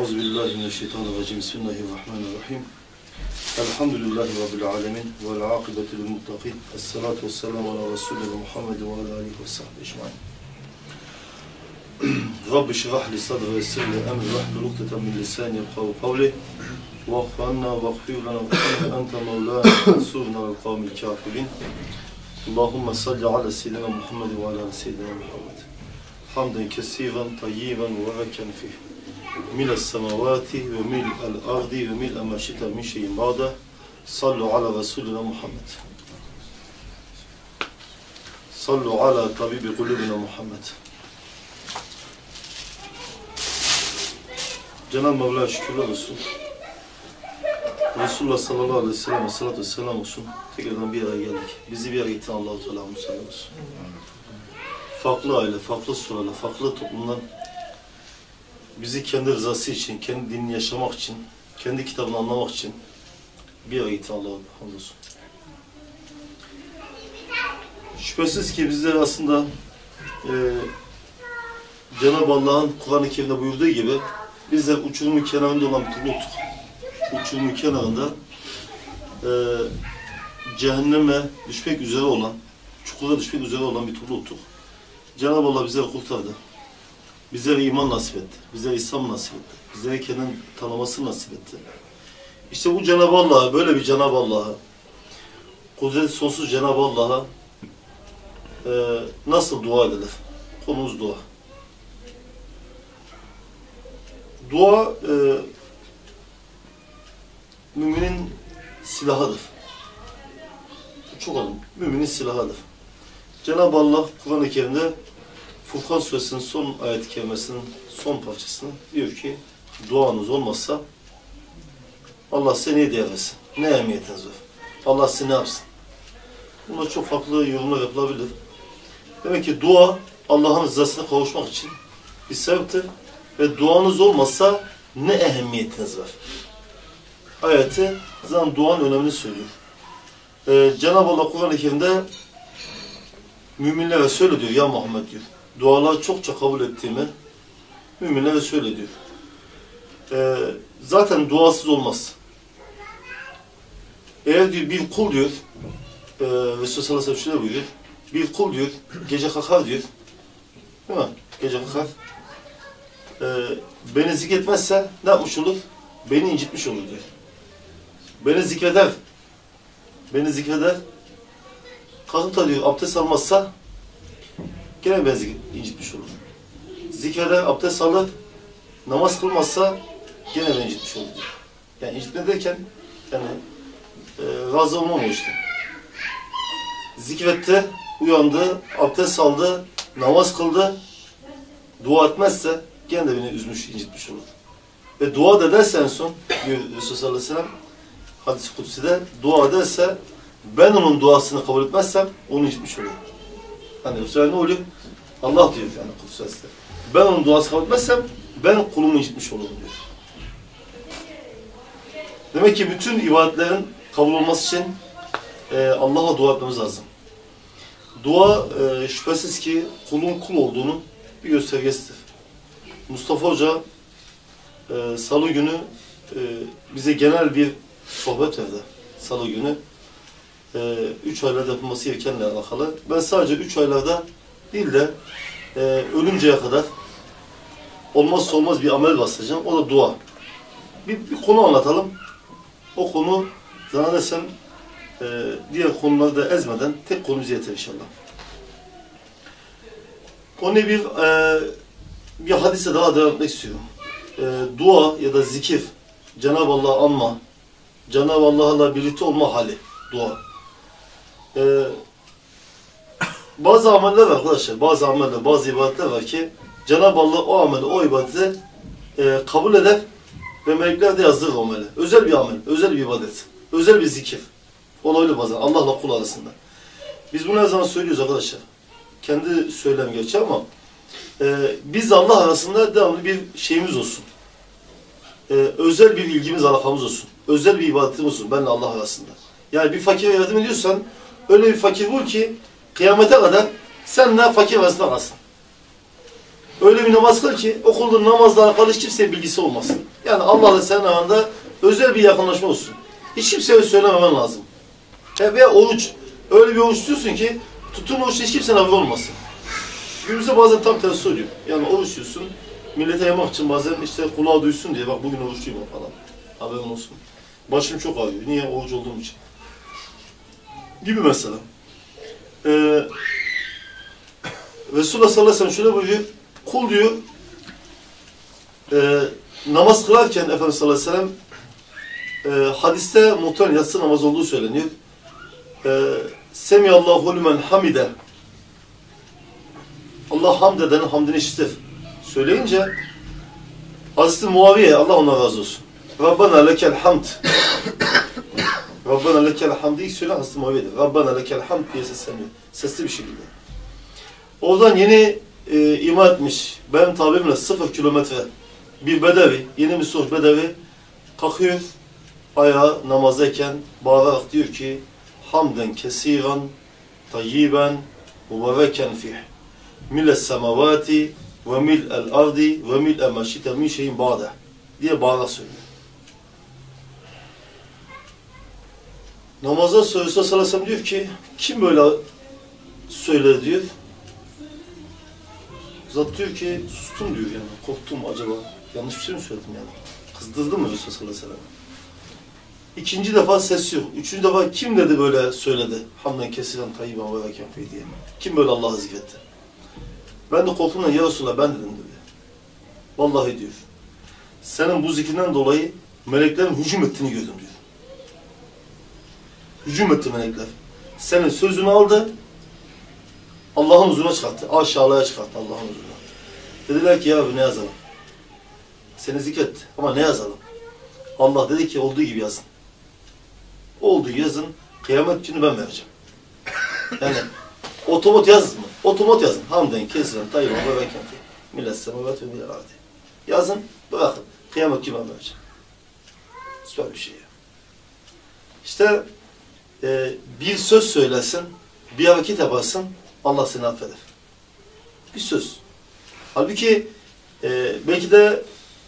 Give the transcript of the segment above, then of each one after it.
Euzubillahimineşşeytanirracim. Bismillahirrahmanirrahim. Elhamdülillahi Rabbil alemin. Vel akıbetu lil muttakin. Esselatu vesselamu ala Resulina Muhammed ve ala alihi ve sahbihi ecmaîn. Rabbi şirah li sadri ve yessir li emri vahlul ukdeten min lisani yefkahu kavli. Vagfir anna lana ve ente mevlana fansurna vel kavmil kafirin. Allahümme salli ala seyyidina Muhammed ve ala seyyidina Muhammed. Hamden kesiren, tayyiben, mübareken fih mil semavati ve mil el ardi ve mil emaşita min şeyin ba'da sallu ala Resulina Muhammed. Sallu ala tabibi kulubina Muhammed. Cenab-ı Mevla şükürler olsun. Resulullah sallallahu aleyhi ve sellem salatu ve selam olsun. Tekrardan bir araya geldik. Bizi bir araya getiren Allah-u Teala musallat olsun. Farklı aile, farklı surayla, farklı toplumdan bizi kendi rızası için, kendi dinini yaşamak için, kendi kitabını anlamak için bir getiren Allah'a hamdolsun. Şüphesiz ki bizler aslında e, Cenab-ı Allah'ın Kur'an-ı Kerim'de buyurduğu gibi bizler uçurumun kenarında olan bir topluluktuk. Uçurumun kenarında e, cehenneme düşmek üzere olan, çukura düşmek üzere olan bir topluluktuk. Cenab-ı Allah bizleri kurtardı. Bizlere iman nasip etti. Bizlere İslam nasip etti. Bizlere kendini tanıması nasip etti. İşte bu Cenab-ı Allah'a, böyle bir Cenab-ı Allah'a, kudret sonsuz Cenab-ı Allah'a e, nasıl dua edilir? Konumuz dua. Dua e, müminin silahıdır. Çok önemli. Müminin silahıdır. Cenab-ı Allah Kur'an-ı Kerim'de Furkan suresinin son ayet-i son parçasını diyor ki duanız olmazsa Allah size ne hediye versin? Ne ehemmiyetiniz var? Allah size ne yapsın? Buna çok farklı yorumlar yapılabilir. Demek ki dua Allah'ın rızasına kavuşmak için bir sebeptir. Ve duanız olmazsa ne ehemmiyetiniz var? Ayeti zaten duanın önemini söylüyor. Ee, Cenab-ı Allah Kur'an-ı Kerim'de müminlere söyle diyor ya Muhammed diyor duaları çokça kabul ettiğimi müminlere söyle diyor. Ee, zaten duasız olmaz. Eğer diyor bir kul diyor, e, Resulullah sallallahu aleyhi ve sellem şöyle buyuruyor, bir kul diyor, gece kalkar diyor, değil mi? Gece kalkar. Ee, beni zikretmezse ne yapmış olur? Beni incitmiş olur diyor. Beni zikreder, beni zikreder, kalkıp da diyor abdest almazsa gene ben incitmiş olur. Zikreder, abdest alır, namaz kılmazsa gene ben incitmiş olur. Yani incitme derken yani e, razı olmam o işte. Zikretti, uyandı, abdest aldı, namaz kıldı, dua etmezse gene de beni üzmüş, incitmiş olur. Ve dua da ederse en son, diyor Resulullah sallallahu aleyhi ve sellem, hadis-i kutsi'de, dua ederse ben onun duasını kabul etmezsem onu incitmiş olurum. Hani bu ne oluyor? Allah diyor yani Ses'te. Ben onun duası kabul etmezsem ben kulumu incitmiş olurum diyor. Demek ki bütün ibadetlerin kabul olması için e, Allah'a dua etmemiz lazım. Dua e, şüphesiz ki kulun kul olduğunu bir göstergesidir. Mustafa Hoca e, salı günü e, bize genel bir sohbet verdi. Salı günü. E, üç aylarda yapılması gerekenle alakalı. Ben sadece üç aylarda değil de e, ölünceye kadar olmazsa olmaz bir amel bastıracağım. O da dua. Bir, bir konu anlatalım. O konu zannedersem e, diğer konuları da ezmeden tek konumuz yeter inşallah. Onu bir e, bir hadise daha devam etmek istiyorum. E, dua ya da zikir, Cenab-ı Allah anma, Cenab-ı Allah'la birlikte olma hali, dua. E, bazı ameller var arkadaşlar, bazı ameller, bazı ibadetler var ki Cenab-ı Allah o ameli, o ibadeti e, kabul eder ve melekler de yazdırır o ameli. Özel bir amel, özel bir ibadet, özel bir zikir. Olabilir bazen Allah'la kul arasında. Biz bunu her zaman söylüyoruz arkadaşlar. Kendi söylem gerçi ama e, biz Allah arasında devamlı bir şeyimiz olsun. E, özel bir ilgimiz, alakamız olsun. Özel bir ibadetimiz olsun benle Allah arasında. Yani bir fakire yardım ediyorsan öyle bir fakir bul ki kıyamete kadar senle fakir arasında kalsın. öyle bir namaz kıl ki o kıldığın namazla alakalı hiç kimsenin bilgisi olmasın. Yani Allah'la senin aranda özel bir yakınlaşma olsun. Hiç kimseye söylememen lazım. E ve oruç, öyle bir oruç tutuyorsun ki tuttuğun oruçta hiç kimsenin haberi olmasın. Günümüzde bazen tam tersi oluyor. Yani oruç tutuyorsun, millete yemek için bazen işte kulağı duysun diye bak bugün oruçluyum falan. Haberin olsun. Başım çok ağrıyor. Niye? Oruç olduğum için. Gibi mesela. Ee, Resulullah sallallahu aleyhi ve sellem şöyle buyuruyor. Kul diyor, e, namaz kılarken Efendimiz sallallahu aleyhi ve sellem e, hadiste muhtemelen yatsı namaz olduğu söyleniyor. E, Semiyallahu limen hamide Allah hamd edenin hamdini işitir. Söyleyince Hazreti Muaviye Allah ona razı olsun. Rabbana lekel hamd. Rabbana lekel hamd ilk söyle Muaviye de. Rabbana lekel hamd diye sesleniyor. Sesli bir şekilde. Oradan yeni e, ima etmiş. Benim tabirimle sıfır kilometre bir bedevi, yeni Müslüman bedevi kalkıyor ayağa namazdayken bağırarak diyor ki hamden kesiran tayyiben mübareken fih milles semavati ve mil'el ardi ve mil'e meşite min şeyin ba'de diye bağırarak söylüyor. Aleyhi ve sellem diyor ki kim böyle söyler diyor. Zat diyor ki sustum diyor yani korktum acaba yanlış bir şey mi söyledim yani. Kızdırdı mı Resulullah sallallahu aleyhi ve? İkinci defa ses yok. Üçüncü defa kim dedi böyle söyledi? Hamden kesilen tayyiben ve veken diye. Kim böyle Allah'ı zikretti? Ben de korkumdan ya Resulallah ben dedim dedi. Vallahi diyor. Senin bu zikrinden dolayı meleklerin hücum ettiğini gördüm diyor. Etti melekler. Senin sözünü aldı, Allah'ın huzuruna çıkarttı. Aşağılığa çıkarttı Allah'ın huzuruna. Dediler ki ya Rabbi ne yazalım? Seni zikretti ama ne yazalım? Allah dedi ki olduğu gibi yazın. Olduğu gibi yazın. Kıyamet günü ben vereceğim. Yani otomot yazın mı? Otomot yazın. Hamden, kesilen, tayyiban ve bekenti. Millet semavat ve millet ardi. Yazın, bırakın. Kıyamet günü ben vereceğim. Süper bir şey ya. İşte e, bir söz söylesin, bir hareket yaparsın, Allah seni affeder. Bir söz. Halbuki e, belki de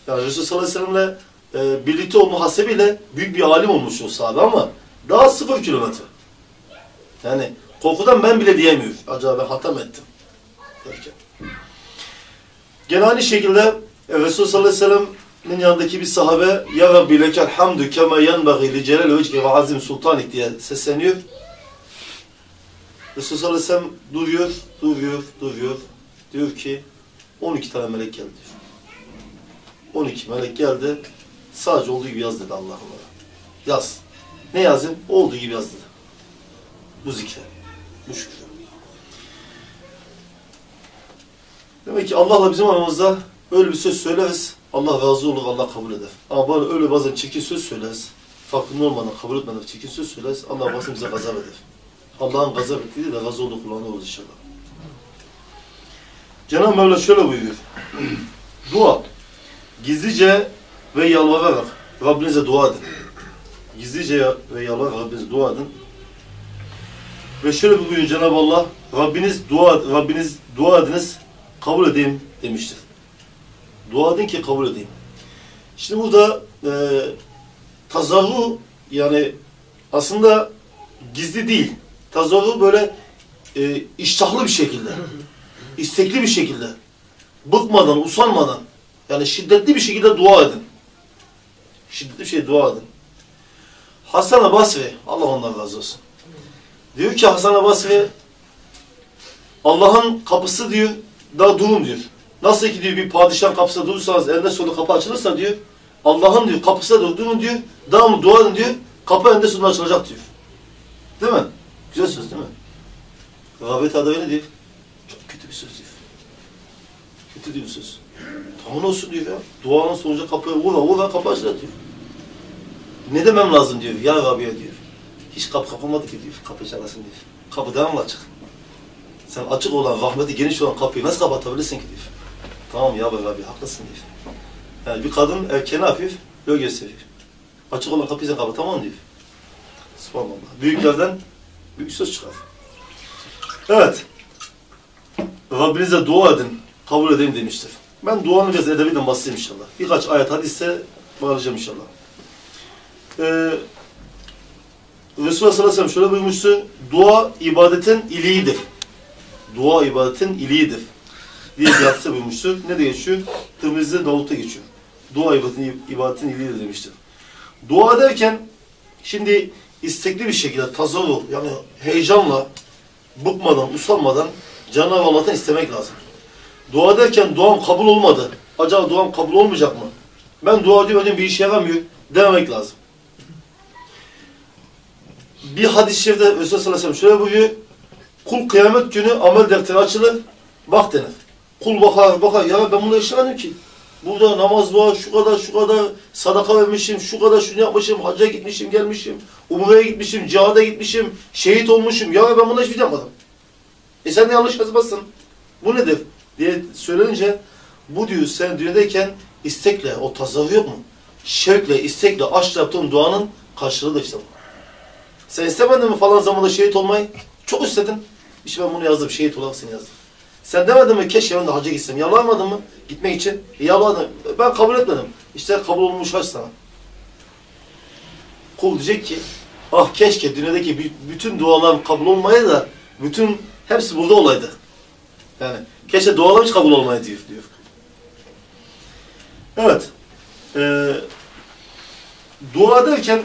yani Resulullah sallallahu aleyhi ve sellem'le e, birlikte olma hasebiyle büyük bir alim olmuş o sahabe ama daha sıfır kilometre. Yani korkudan ben bile diyemiyor. Acaba ben hata mı ettim? Derken. Gene aynı şekilde e, Resulullah sallallahu aleyhi ve sellem'in yanındaki bir sahabe Ya Rabbi lekel hamdü kema yenbaghi li celal vecke ve azim sultanik diye sesleniyor. Resulullah sallallahu aleyhi ve sellem duruyor, duruyor, duruyor. Diyor ki 12 tane melek geldi diyor. 12 melek geldi. Sadece olduğu gibi yaz dedi Allah onlara. Yaz. Ne yazayım? Olduğu gibi yaz dedi. Bu zikre. Bu şükür. Demek ki Allah'la bizim aramızda öyle bir söz söyleriz. Allah razı olur, Allah kabul eder. Ama böyle öyle bazen çirkin söz söyleriz. Farkında olmadan, kabul etmeden çirkin söz söyleriz. Allah bazen bize gazap eder. Allah'ın gazap ettiği de razı olduğu kulağına olur inşallah. Cenab-ı Mevla şöyle buyuruyor. Dua. Gizlice ve yalvararak Rabbinize dua edin. Gizlice ve yalvararak Rabbinize dua edin. Ve şöyle buyuruyor Cenab-ı Allah, Rabbiniz dua, Rabbiniz dua ediniz, kabul edeyim demiştir. Dua edin ki kabul edeyim. Şimdi burada e, tazarru yani aslında gizli değil. Tazarru böyle e, iştahlı bir şekilde, istekli bir şekilde, bıkmadan, usanmadan, yani şiddetli bir şekilde dua edin. Şiddetli bir şey dua edin. Hasan-ı Basri, Allah ondan razı olsun. Diyor ki Hasan-ı Basri, Allah'ın kapısı diyor, daha durun diyor. Nasıl ki diyor bir padişahın kapısında durursanız, elinde sonunda kapı açılırsa diyor, Allah'ın diyor kapısında dur, durun diyor, daha mı dua edin diyor, kapı elinde sonunda açılacak diyor. Değil mi? Güzel söz değil mi? Rağbet adı öyle diyor. Çok kötü bir söz diyor. Kötü diyor söz. Tamam olsun diyor ya. Duanın sonucu kapıya vura vura kapı açılır diyor. Ne demem lazım diyor. Ya Rabbi'ye diyor. Hiç kapı kapanmadı ki diyor. Kapı çalasın diyor. Kapı devamlı açık. Sen açık olan, rahmeti geniş olan kapıyı nasıl kapatabilirsin ki diyor. Tamam ya Rabbi haklısın diyor. Yani bir kadın erkeğine hafif yol gösteriyor. Açık olan kapıyı sen kapatamam diyor. Subhanallah. Büyüklerden büyük söz çıkar. Evet. Rabbinize dua edin, kabul edeyim demiştir. Ben duanın biraz edebiden bahsedeyim inşallah. Birkaç ayet hadisse bağlayacağım inşallah. Ee, Resulullah sallallahu aleyhi ve sellem şöyle buyurmuştu. Dua ibadetin iliğidir. Dua ibadetin iliğidir. Diye bir hadise buyurmuştu. Ne de geçiyor? Tirmiz'de Davut'ta geçiyor. Dua ibadetin, ibadetin iliğidir demiştir. Dua derken şimdi istekli bir şekilde tazavvur yani heyecanla bıkmadan, usanmadan Cenab-ı Allah'tan istemek lazım. Dua derken duam kabul olmadı. Acaba duam kabul olmayacak mı? Ben dua diyorum bir işe yaramıyor dememek lazım. Bir hadis-i şerifte Resulullah şöyle buyuruyor. Kul kıyamet günü amel defteri açılır. Bak denir. Kul bakar bakar ya ben bunu yaşamadım ki. Burada namaz var, şu kadar, şu kadar sadaka vermişim, şu kadar şunu yapmışım, hacca gitmişim, gelmişim, umreye gitmişim, cihada gitmişim, şehit olmuşum. Ya ben bunu hiçbir şey yapmadım. E sen de yanlış yazmasın. Bu nedir? diye söylenince bu diyor sen dünyadayken istekle, o tasavvuf yok mu? Şevkle, istekle, aşkla yaptığın duanın karşılığıdır işte bu. Sen istemedin mi falan zamanda şehit olmayı? Çok istedin. İşte ben bunu yazdım, şehit olarak seni yazdım. Sen demedin mi keşke ben de hacca gitsem. Yalvarmadın mı gitmek için? E, yalvardın. Ben kabul etmedim. İşte kabul olmuş hac sana. Kul diyecek ki ah keşke dünyadaki bütün dualarım kabul olmayı da bütün hepsi burada olaydı. Yani keşke dualarım hiç kabul olmayı diyor. diyor. Evet. Ee, dua derken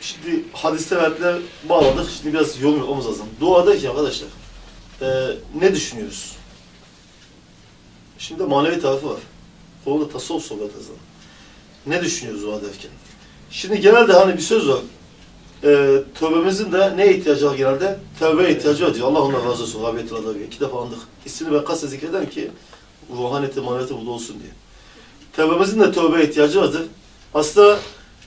Şimdi hadiste ayetler bağladık. Şimdi biraz yorum yapmamız lazım. Duada ki arkadaşlar e, ne düşünüyoruz? Şimdi manevi tarafı var. Konuda tasavvuf sohbet azından. Ne düşünüyoruz dua derken? Şimdi genelde hani bir söz var. E, tövbemizin de ne ihtiyacı var genelde? Tövbe ihtiyacı var diyor. Allah ondan razı olsun. Rabiyetül Adabi. İki defa andık. İsmini ben kasa zikrederim ki ruhaniyeti, maneviyeti burada olsun diye. Tövbemizin de tövbe ihtiyacı vardır. Aslında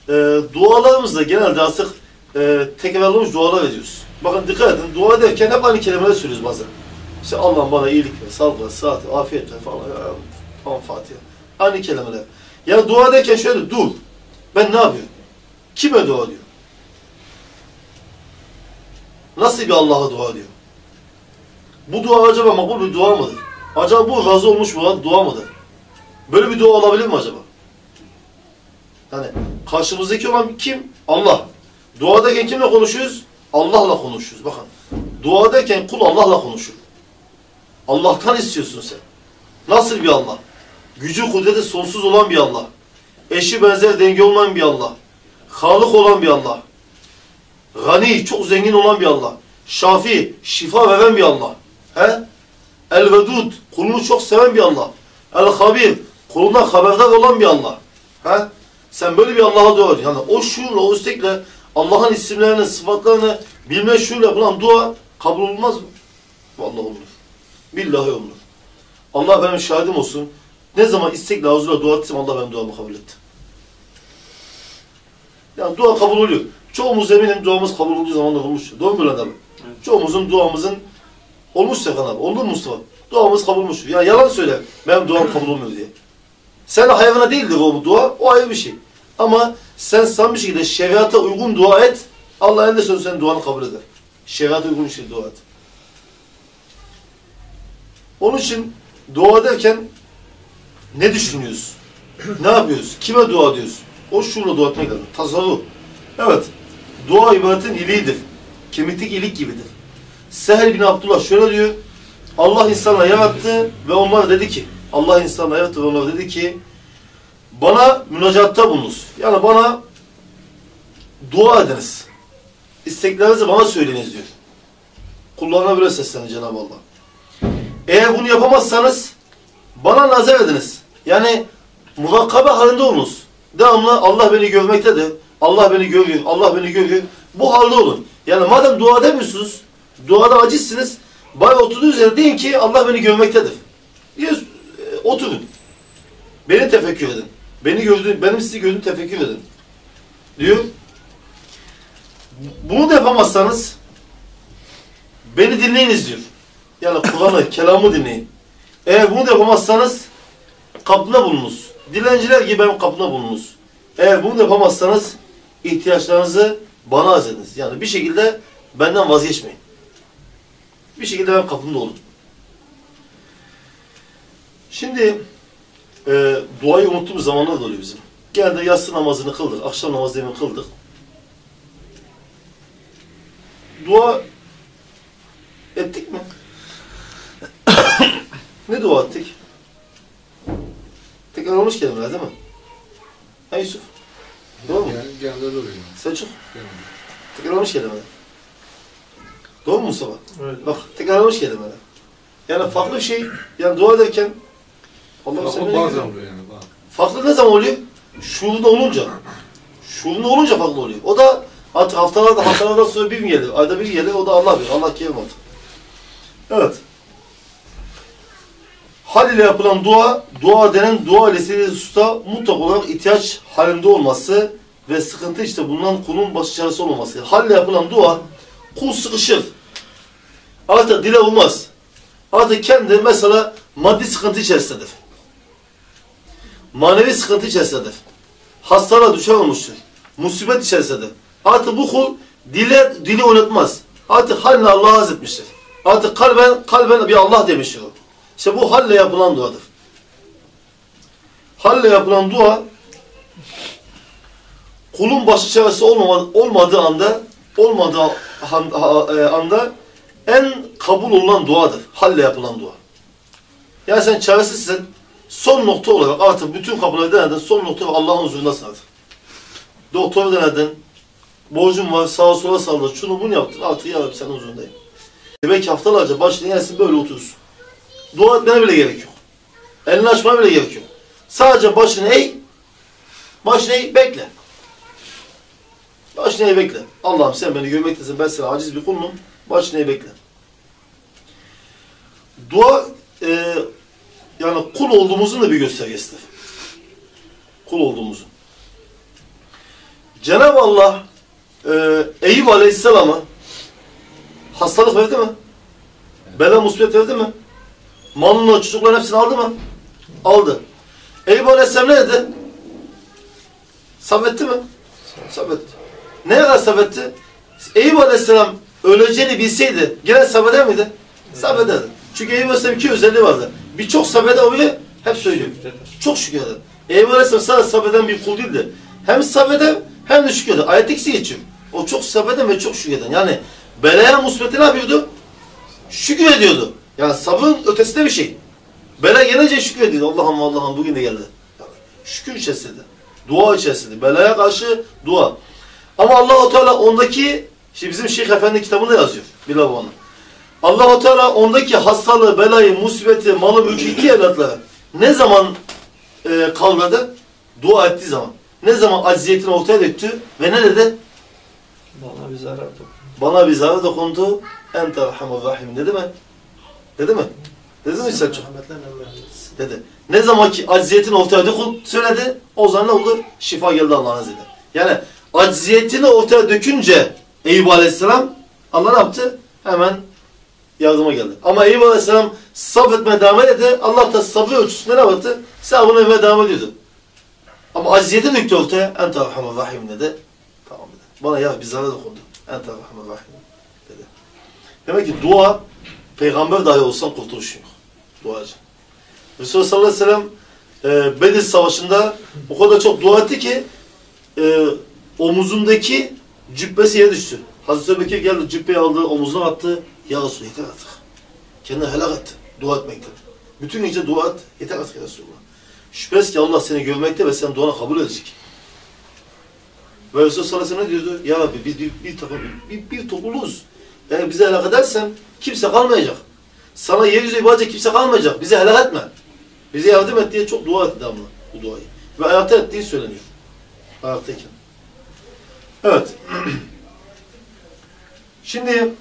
e, dualarımızda genelde artık e, tekrarlamış dualar ediyoruz. Bakın dikkat edin, dua ederken hep aynı kelimeleri söylüyoruz bazen. İşte Allah'ım bana iyilik ver, sağlık ver, sıhhat, afiyet ver falan, ya, falan Fatiha. Aynı kelimeler. Yani dua ederken şöyle dur, ben ne yapıyorum? Kime dua ediyor? Nasıl bir Allah'a dua ediyor? Bu dua acaba makbul bir dua mıdır? Acaba bu razı olmuş bir dua mıdır? Böyle bir dua olabilir mi acaba? Yani karşımızdaki olan kim? Allah. Duadayken kimle konuşuyoruz? Allah'la konuşuyoruz. Bakın. Duadayken kul Allah'la konuşur. Allah'tan istiyorsun sen. Nasıl bir Allah? Gücü kudreti sonsuz olan bir Allah. Eşi benzer denge olmayan bir Allah. Halık olan bir Allah. Gani, çok zengin olan bir Allah. Şafi, şifa veren bir Allah. He? El-Vedud, kulunu çok seven bir Allah. El-Habir, kulundan haberdar olan bir Allah. He? Sen böyle bir Allah'a dua Yani o şuurla, o istekle Allah'ın isimlerini, sıfatlarını bilme şuurla yapılan dua kabul olmaz mı? Vallahi olur. Billahi olur. Allah benim şahidim olsun. Ne zaman istekle huzurla dua etsem Allah benim duamı kabul etti. Yani dua kabul oluyor. Çoğumuz eminim duamız kabul olduğu zaman da olmuş. Doğru mu adam? Evet. Çoğumuzun duamızın olmuş Serkan abi. Oldu mu Mustafa? Duamız kabul olmuş. Ya yalan söyle. Benim duam kabul olmuyor diye. Sen hayvana değildir o dua. O ayrı bir şey. Ama sen samimi şekilde şeriata uygun dua et. Allah en de sonunda senin duanı kabul eder. Şeriata uygun bir şey dua et. Onun için dua ederken ne düşünüyoruz? ne yapıyoruz? Kime dua ediyoruz? O şuurla dua etmek lazım. Tasavvuf. Evet. Dua ibadetin iliğidir. Kemiklik ilik gibidir. Seher bin Abdullah şöyle diyor. Allah insanla yarattı ve onlar dedi ki Allah insanla yarattı ve onlar dedi ki bana münacatta bulunuz. Yani bana dua ediniz. İsteklerinizi bana söyleyiniz diyor. Kullarına böyle seslenir Cenab-ı Allah. Eğer bunu yapamazsanız bana nazar ediniz. Yani murakabe halinde olunuz. Devamlı Allah beni görmektedir. Allah beni görüyor, Allah beni görüyor. Bu halde olun. Yani madem dua edemiyorsunuz, duada acizsiniz, bari oturduğunuz yerde deyin ki Allah beni görmektedir. E, oturun. Beni tefekkür edin. Beni gördüğün, benim sizi gördüğüm tefekkür edin. Diyor. Bunu da yapamazsanız beni dinleyiniz diyor. Yani Kur'an'ı, kelamı dinleyin. Eğer bunu da yapamazsanız kapına bulunuz. Dilenciler gibi benim kapına bulunuz. Eğer bunu da yapamazsanız ihtiyaçlarınızı bana arz Yani bir şekilde benden vazgeçmeyin. Bir şekilde benim kapımda olun. Şimdi e, duayı unuttuğumuz zamanlar da oluyor bizim. Geldi yatsı namazını kıldık, akşam namazı demin kıldık. Dua ettik mi? ne dua ettik? Tekrar olmuş kelimeler değil mi? Ha Yusuf? Doğru mu? Yani genelde oluyor. Selçuk? Yani. Tekrar olmuş kelimeler. Doğru mu Mustafa? Evet. Bak tekrar olmuş kelimeler. Yani farklı bir şey, yani dua ederken Ama beni bazen oluyor yani. Bazen. Farklı ne zaman oluyor? Şuurunda olunca. Şuurunda olunca farklı oluyor. O da artık haftalarda, haftalardan sonra bir gün gelir. Ayda bir gelir. O da Allah bilir. Allah kerim artık. Evet. Hal ile yapılan dua, dua denen dua ile istediği hususta mutlak olarak ihtiyaç halinde olması ve sıkıntı işte bulunan kulun başı çaresi olmaması. Hal ile yapılan dua, kul sıkışır. Artık dile olmaz. Artık kendi mesela maddi sıkıntı içerisindedir manevi sıkıntı içerisindedir. Hastalığa düşer olmuştur. Musibet içerisindedir. Artık bu kul dile, dili oynatmaz. Artık haline Allah'a haz etmiştir. Artık kalben, kalben bir Allah demiştir o. İşte bu halle yapılan duadır. Halle yapılan dua kulun başı çaresi olmadığı anda olmadığı e, anda en kabul olunan duadır. Halle yapılan dua. Yani sen çaresizsin, son nokta olarak artık bütün kapıları denedin, son nokta Allah'ın huzurundasın artık. Doktoru denedin, borcun var, sağa sola salladın, şunu bunu yaptın, artık ya Rabbi senin huzurundayım. Belki haftalarca başını yersin böyle oturursun. Dua etmene bile gerek yok. Elini açmana bile gerek yok. Sadece başını eğ, başını eğ, bekle. Başını eğ, bekle. Allah'ım sen beni görmektesin, ben sana aciz bir kulum, başını eğ, bekle. Dua, e, yani kul olduğumuzun da bir göstergesidir. Kul olduğumuzun. Cenab-ı Allah e, Eyüp Aleyhisselam'a hastalık verdi mi? Bela musibet verdi mi? Malını, çocukların hepsini aldı mı? Aldı. Eyüp Aleyhisselam ne dedi? Sabretti mi? Sabretti. Ne kadar sabretti? Eyüp Aleyhisselam öleceğini bilseydi gene sabreder miydi? Sabrederdi. Çünkü Eyüp Aleyhisselam iki özelliği vardı. Bir çok sabreder oluyor, hep söylüyor. Çok şükreder. Eyüp Aleyhisselam sadece sabreden bir kul değildi. Hem sabreder hem de şükreder. Ayet ikisi geçiyor. O çok sabreden ve çok şükreden. Yani belaya musibeti ne yapıyordu? Şükür ediyordu. Yani sabrın ötesinde bir şey. Bela gelince şükür ediyordu. Allah'ım Allah'ım bugün de geldi. Şükür içerisinde. Dua içerisinde. Belaya karşı dua. Ama Allah-u Teala ondaki, işte bizim Şeyh Efendi kitabında yazıyor. Bilal onu. Allah-u Teala ondaki hastalığı, belayı, musibeti, malı, mülkü iki evlatları ne zaman e, kaldırdı? Dua ettiği zaman. Ne zaman acziyetini ortaya döktü ve ne dedi? Bana bir zarar dokundu. Bana bir zarar dokundu. Ente rahmanur rahim dedi mi? Dedi mi? Dedi mi Selçuk? Dedi. Ne zaman ki acziyetini ortaya söyledi, o zaman ne olur? Şifa geldi Allah'ın izniyle. Yani acziyetini ortaya dökünce Eyüp Aleyhisselam Allah ne yaptı? Hemen yardıma geldi. Ama Eyüp Aleyhisselam sabretmeye devam etti. Allah da sabrı ölçüsünde ne yaptı? Sabrını vermeye devam ediyordu. Ama acziyeti döktü ortaya. Ente rahmanur rahim dedi. Tamam dedi. Bana ya bir zarar dokundu. Ente rahmanur rahim dedi. Demek ki dua peygamber dahi olsan kurtuluş yok. Duacı. Resulullah sallallahu aleyhi ve sellem e, Bedir Savaşı'nda o kadar çok dua etti ki e, omuzundaki cübbesi yere düştü. Hazreti Ebubekir geldi cübbeyi aldı omuzuna attı. Ya Resulullah yeter artık. Kendini helak etti. Dua etmekten. Bütün gece dua et. Yeter artık ya Resulullah. Şüphesiz ki Allah seni görmekte ve senin duana kabul edecek. Ve Resulullah sallallahu ne diyordu? Ya Rabbi biz bir, bir, takım, bir, bir topluluğuz. Yani bize helak edersen kimse kalmayacak. Sana yeryüzü ibadet kimse kalmayacak. Bizi helak etme. Bize yardım et diye çok dua etti devamlı bu duayı. Ve ayakta ettiği söyleniyor. Ayaktayken. Evet. Şimdi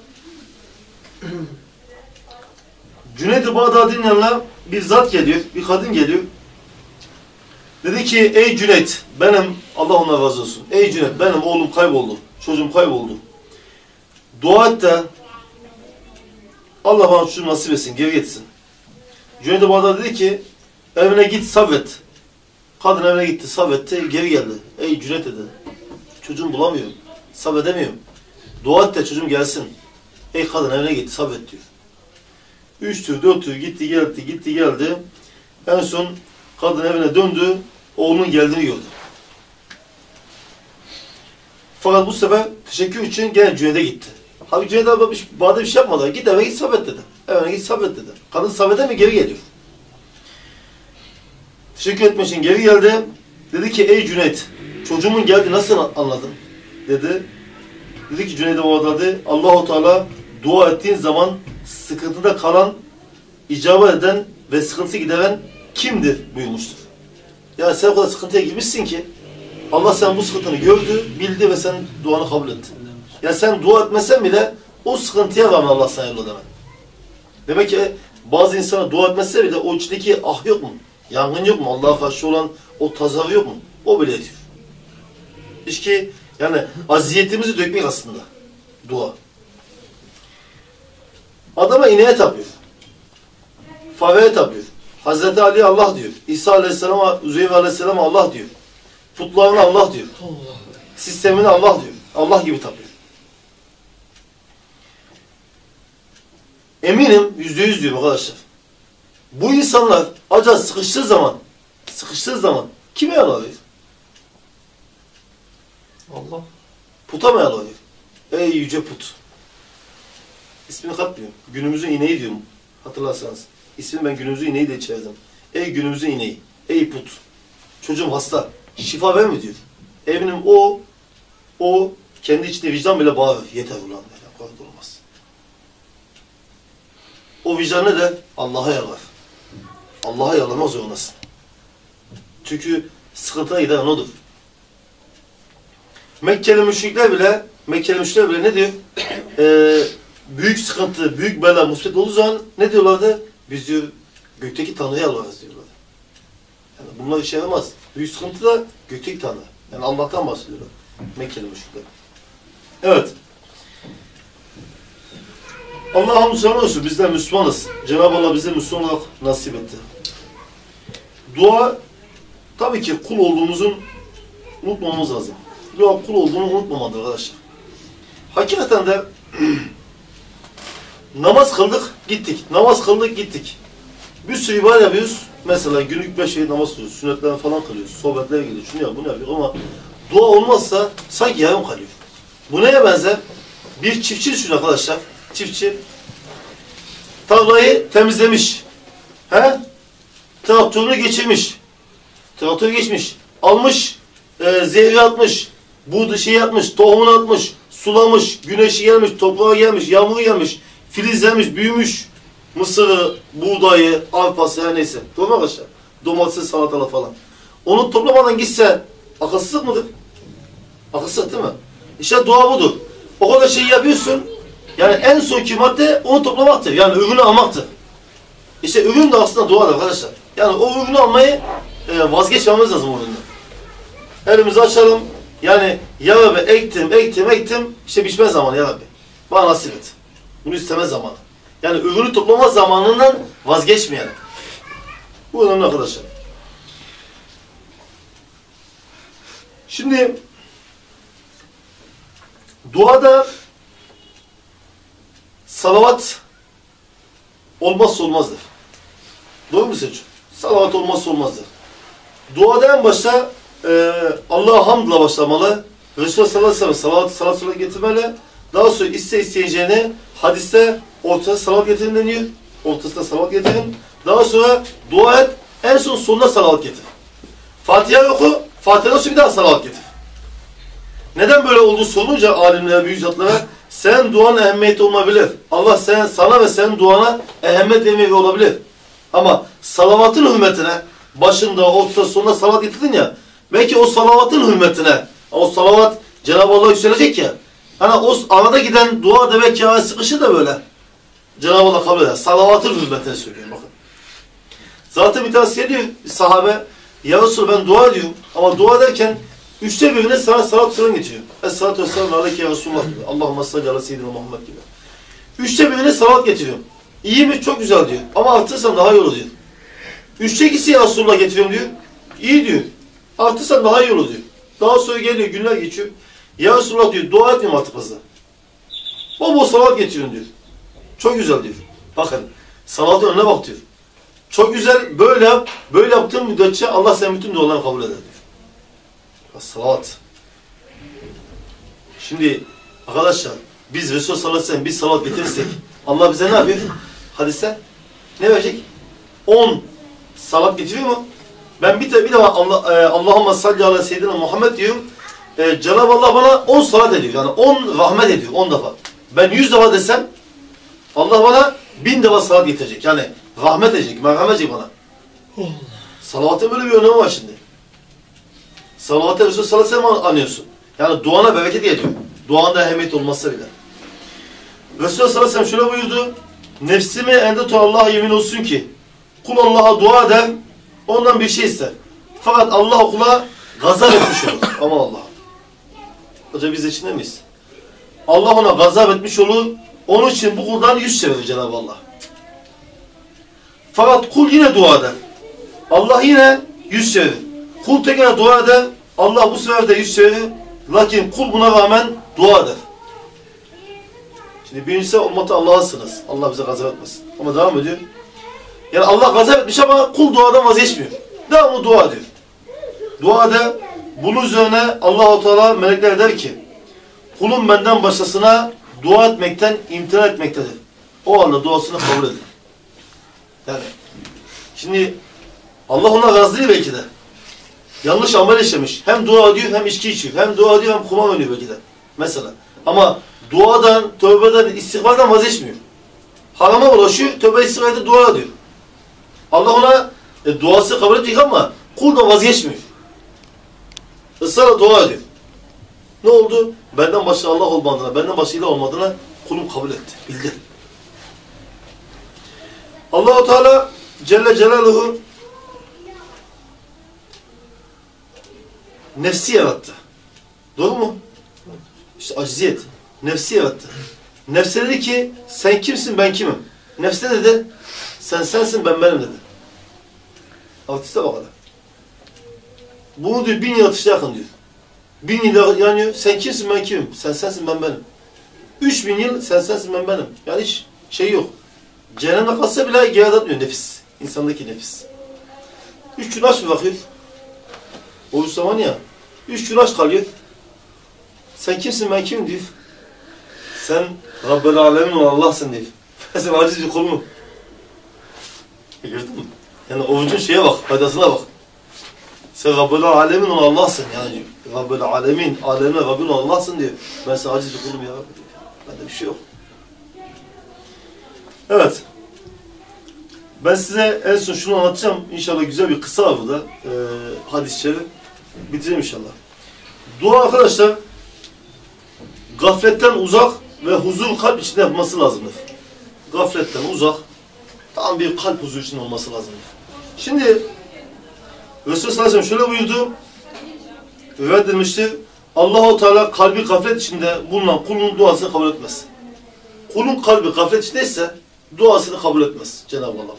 Cüneyd-i Bağdadi'nin yanına bir zat geliyor, bir kadın geliyor. Dedi ki ey Cüneyt benim Allah ona razı olsun. Ey Cüneyt benim oğlum kayboldu. Çocuğum kayboldu. Dua et de Allah bana çocuğu nasip etsin, geri getirsin. Cüneyd-i Bağdadi dedi ki evine git sabret. Kadın evine gitti, sabretti, geri geldi. Ey Cüneyt dedi. Çocuğumu bulamıyorum. Sabredemiyorum. Dua et de çocuğum gelsin. Ey kadın evine gitti, sabret diyor. Üç tür, dört tür gitti geldi, gitti geldi. En son kadın evine döndü, oğlunun geldiğini gördü. Fakat bu sefer teşekkür için gene Cüneyt'e gitti. Abi Cüneyt abi bana bir şey yapmadı. Git eve git sabret dedi. Evine git sabret dedi. Kadın sabrete mi geri geliyor. Teşekkür etmek için geri geldi. Dedi ki ey Cüneyt çocuğumun geldi nasıl anladın? Dedi. Dedi ki Cüneyt Baba dedi Allahu Teala dua ettiğin zaman sıkıntıda kalan, icabet eden ve sıkıntı gideren kimdir buyurmuştur. Yani sen o kadar sıkıntıya girmişsin ki Allah sen bu sıkıntını gördü, bildi ve sen duanı kabul etti. Ya sen dua etmesen bile o sıkıntıya rağmen Allah sana yardım demek. Demek ki bazı insana dua etmezse bile o içindeki ah yok mu? Yangın yok mu? Allah'a karşı olan o tazarı yok mu? O bile ediyor. İş ki yani aziyetimizi dökmek aslında dua. Adama ineğe tapıyor. Fareye tapıyor. Hazreti Ali Allah diyor. İsa Aleyhisselam'a, Üzeyir Aleyhisselam'a Allah diyor. Putlarına Allah diyor. Sistemine Allah diyor. Allah gibi tapıyor. Eminim, yüzde yüz diyorum arkadaşlar. Bu insanlar acaba sıkıştığı zaman, sıkıştığı zaman kime yalvarıyor? Allah. Puta mı yalvarıyor? Ey yüce put. İsmini katmıyorum. Günümüzün ineği diyorum. Hatırlarsanız. İsmini ben günümüzün ineği de içerdim. Ey günümüzün ineği. Ey put. Çocuğum hasta. Şifa ver mi diyor. Eminim o o kendi içinde vicdan bile bağırır. Yeter ulan der. Bu olmaz. O vicdan ne der? Allah'a yalvar. Allah'a yalvarmaz zorundasın. Çünkü sıkıntıya giden odur. Mekkeli müşrikler bile Mekkeli müşrikler bile ne diyor? Ee, büyük sıkıntı, büyük bela, musibet olduğu zaman ne diyorlardı? Biz diyor gökteki Tanrı'ya yalvarırız diyorlar. Yani bunlar işe yaramaz. Büyük sıkıntı da gökteki Tanrı. Yani Allah'tan bahsediyorlar. Mekkeli müşrikler. Evet. Allah hamdü sana olsun. Bizler Müslümanız. Cenab-ı Allah bize Müslüman olarak nasip etti. Dua tabii ki kul olduğumuzun unutmamamız lazım. Dua kul olduğunu unutmamadır arkadaşlar. Hakikaten de namaz kıldık, gittik. Namaz kıldık, gittik. Bir sürü ibadet yapıyoruz. Mesela günlük beş vakit namaz kılıyoruz. Sünnetler falan kılıyoruz. Sohbetlere gidiyoruz. Şunu yap, bunu yapıyoruz ama dua olmazsa sanki yarım kalıyor. Bu neye benzer? Bir çiftçi düşün arkadaşlar. Çiftçi tarlayı temizlemiş. He? Traktörünü geçirmiş. Traktör geçmiş. Almış, e, zehri atmış. Buğday şey yapmış, tohumunu atmış, sulamış, güneşi gelmiş, toprağa gelmiş, yağmuru gelmiş, filizlenmiş, büyümüş. Mısırı, buğdayı, arpası her neyse. Doğru mu arkadaşlar? Domatesi, salatalık falan. Onu toplamadan gitse akılsızlık mıdır? Akılsızlık değil mi? İşte dua budur. O kadar şeyi yapıyorsun. Yani en sonki madde onu toplamaktır. Yani ürünü almaktır. İşte ürün de aslında duadır arkadaşlar. Yani o ürünü almayı e, vazgeçmemiz lazım üründen. Elimizi açalım. Yani ya Rabbi ektim, ektim, ektim. İşte biçme zamanı ya Rabbi. Bana nasip et. Bunu isteme zamanı. Yani ürünü toplama zamanından vazgeçmeyelim. Bu önemli arkadaşlar. Şimdi duada salavat olmazsa olmazdır. Doğru mu Selçuk? Salavat olmazsa olmazdır. Duada en başta e, Allah'a hamdla başlamalı. Resulullah sallallahu aleyhi ve sellem salavat, salat salat getirmeli. Daha sonra iste isteyeceğini hadiste ortasına salavat getirin deniyor. Ortasına salavat getirin. Daha sonra dua et. En son sonuna salavat getir. Fatiha oku. Fatiha'dan sonra bir daha salavat getir. Neden böyle olduğu sorulunca alimlere, büyük zatlara sen duanın ehemmiyeti olabilir. Allah sen, sana ve senin duana ehemmiyet vermeyi olabilir. Ama salavatın hürmetine başında, ortasında, sonunda salavat getirdin ya belki o salavatın hürmetine o salavat Cenab-ı Allah yükselecek ya hani o arada giden dua da belki ya sıkışır da böyle Cenab-ı Allah kabul eder. Salavatın hürmetine söylüyorum bakın. Zaten bir tanesi diyor sahabe ya Resul ben dua ediyorum ama dua ederken üçte birine sana salat selam getiriyor. Es-salatu vesselamu aleyke ya Resulullah gibi. Allahümme salli ala seyyidina Muhammed gibi. Üçte birine salat getiriyorum. İyi mi? Çok güzel diyor. Ama artırsan daha iyi olur diyor. Üçte ikisi ya Resulullah getiriyorum diyor. İyi diyor. Artırsan daha iyi olur diyor. Daha sonra geliyor günler geçiyor. Ya Resulullah diyor dua etmiyorum artık fazla. Bol bol salat getiriyorum diyor. Çok güzel diyor. Bakın salatın önüne bak diyor. Çok güzel böyle yap. Böyle yaptığın müddetçe Allah senin bütün dualarını kabul eder diyor. Salavat. Şimdi arkadaşlar biz Resulullah sallallahu aleyhi bir salavat getirirsek Allah bize ne yapıyor? Hadiste ne verecek? 10 salat getiriyor mu? Ben bir de bir de Allah e, Allahümme salli ala seyyidina Muhammed diyorum. E, Cenab-ı Allah bana 10 salat ediyor. Yani 10 rahmet ediyor 10 defa. Ben 100 defa desem Allah bana 1000 defa salat getirecek. Yani rahmet edecek, merhamet edecek bana. Salavatın böyle bir önemi var şimdi. Salavatı Resulü ve sellem anlıyorsun. Yani duana bereket geliyor. Duanda ehemmiyet olmazsa bile. Resulullah sallallahu aleyhi ve sellem şöyle buyurdu. Nefsimi ende tutan Allah'a yemin olsun ki kul Allah'a dua eder, ondan bir şey ister. Fakat Allah kula gazap etmiş olur. Aman Allah. Hocam biz de içinde miyiz? Allah ona gazap etmiş olur. Onun için bu kuldan yüz çevirir Cenab-ı Allah. Fakat kul yine dua eder. Allah yine yüz çevirir. Kul tekrar dua eder. Allah bu sefer de yüz çevirir. Lakin kul buna rağmen dua eder. Şimdi birincisi ummatı Allah'a sınız. Allah bize gazap etmesin. Ama devam ediyor. Yani Allah gazap etmiş ama kul duadan vazgeçmiyor. Devamlı dua ediyor. Duada bunun üzerine Allah-u Teala melekler der ki kulum benden başkasına dua etmekten imtina etmektedir. O anda duasını kabul edin. Yani şimdi Allah ona razı belki de. Yanlış amel işlemiş. Hem dua ediyor hem içki içiyor. Hem dua ediyor hem kumar oynuyor belki de. Mesela. Ama duadan, tövbeden, istiğfardan vazgeçmiyor. Harama bulaşıyor, tövbe istiğfarda dua ediyor. Allah ona e, duası kabul edecek ama kul da vazgeçmiyor. Israrla dua ediyor. Ne oldu? Benden başka Allah olmadığına, benden başka ilah olmadığına kulum kabul etti, bildi. Allahu Teala Celle Celaluhu nefsi yarattı. Doğru mu? İşte aciziyet. Nefsi yarattı. Nefse dedi ki sen kimsin ben kimim? Nefse dedi sen sensin ben benim dedi. Artiste bak hele. Bunu diyor bin yıl atışta yakın diyor. Bin yıl yanıyor. Sen kimsin ben kimim? Sen sensin ben benim. Üç bin yıl sen sensin ben benim. Yani hiç şey yok. Cehennemde kalsa bile geri atmıyor nefis. İnsandaki nefis. Üç gün aç bir bakıyor. Oruç zaman ya. Üç gün aç kalıyor. Sen kimsin ben kimim diyor. Sen Rabbel Alemin olan Allah'sın diyor. Sen aciz bir kul mu? E, Gördün mü? Yani orucun şeye bak, faydasına bak. Sen Rabbel Alemin olan Allah'sın yani. Rabbel Alemin, aleme Rabbin olan Allah'sın diyor. Ben sana aciz bir kulum ya Rabbi diyor. Bende bir şey yok. Evet. Ben size en son şunu anlatacağım. İnşallah güzel bir kısa var burada. Ee, hadis-i şerif. Bitireyim inşallah. Dua arkadaşlar gafletten uzak ve huzur kalp içinde yapması lazımdır. Gafletten uzak, tam bir kalp huzuru içinde olması lazımdır. Şimdi Resulullah sallallahu aleyhi ve sellem şöyle buyurdu. Rivayet edilmiştir. Allahu Teala kalbi gaflet içinde bulunan kulun duasını kabul etmez. Kulun kalbi gaflet içindeyse duasını kabul etmez Cenab-ı Allah.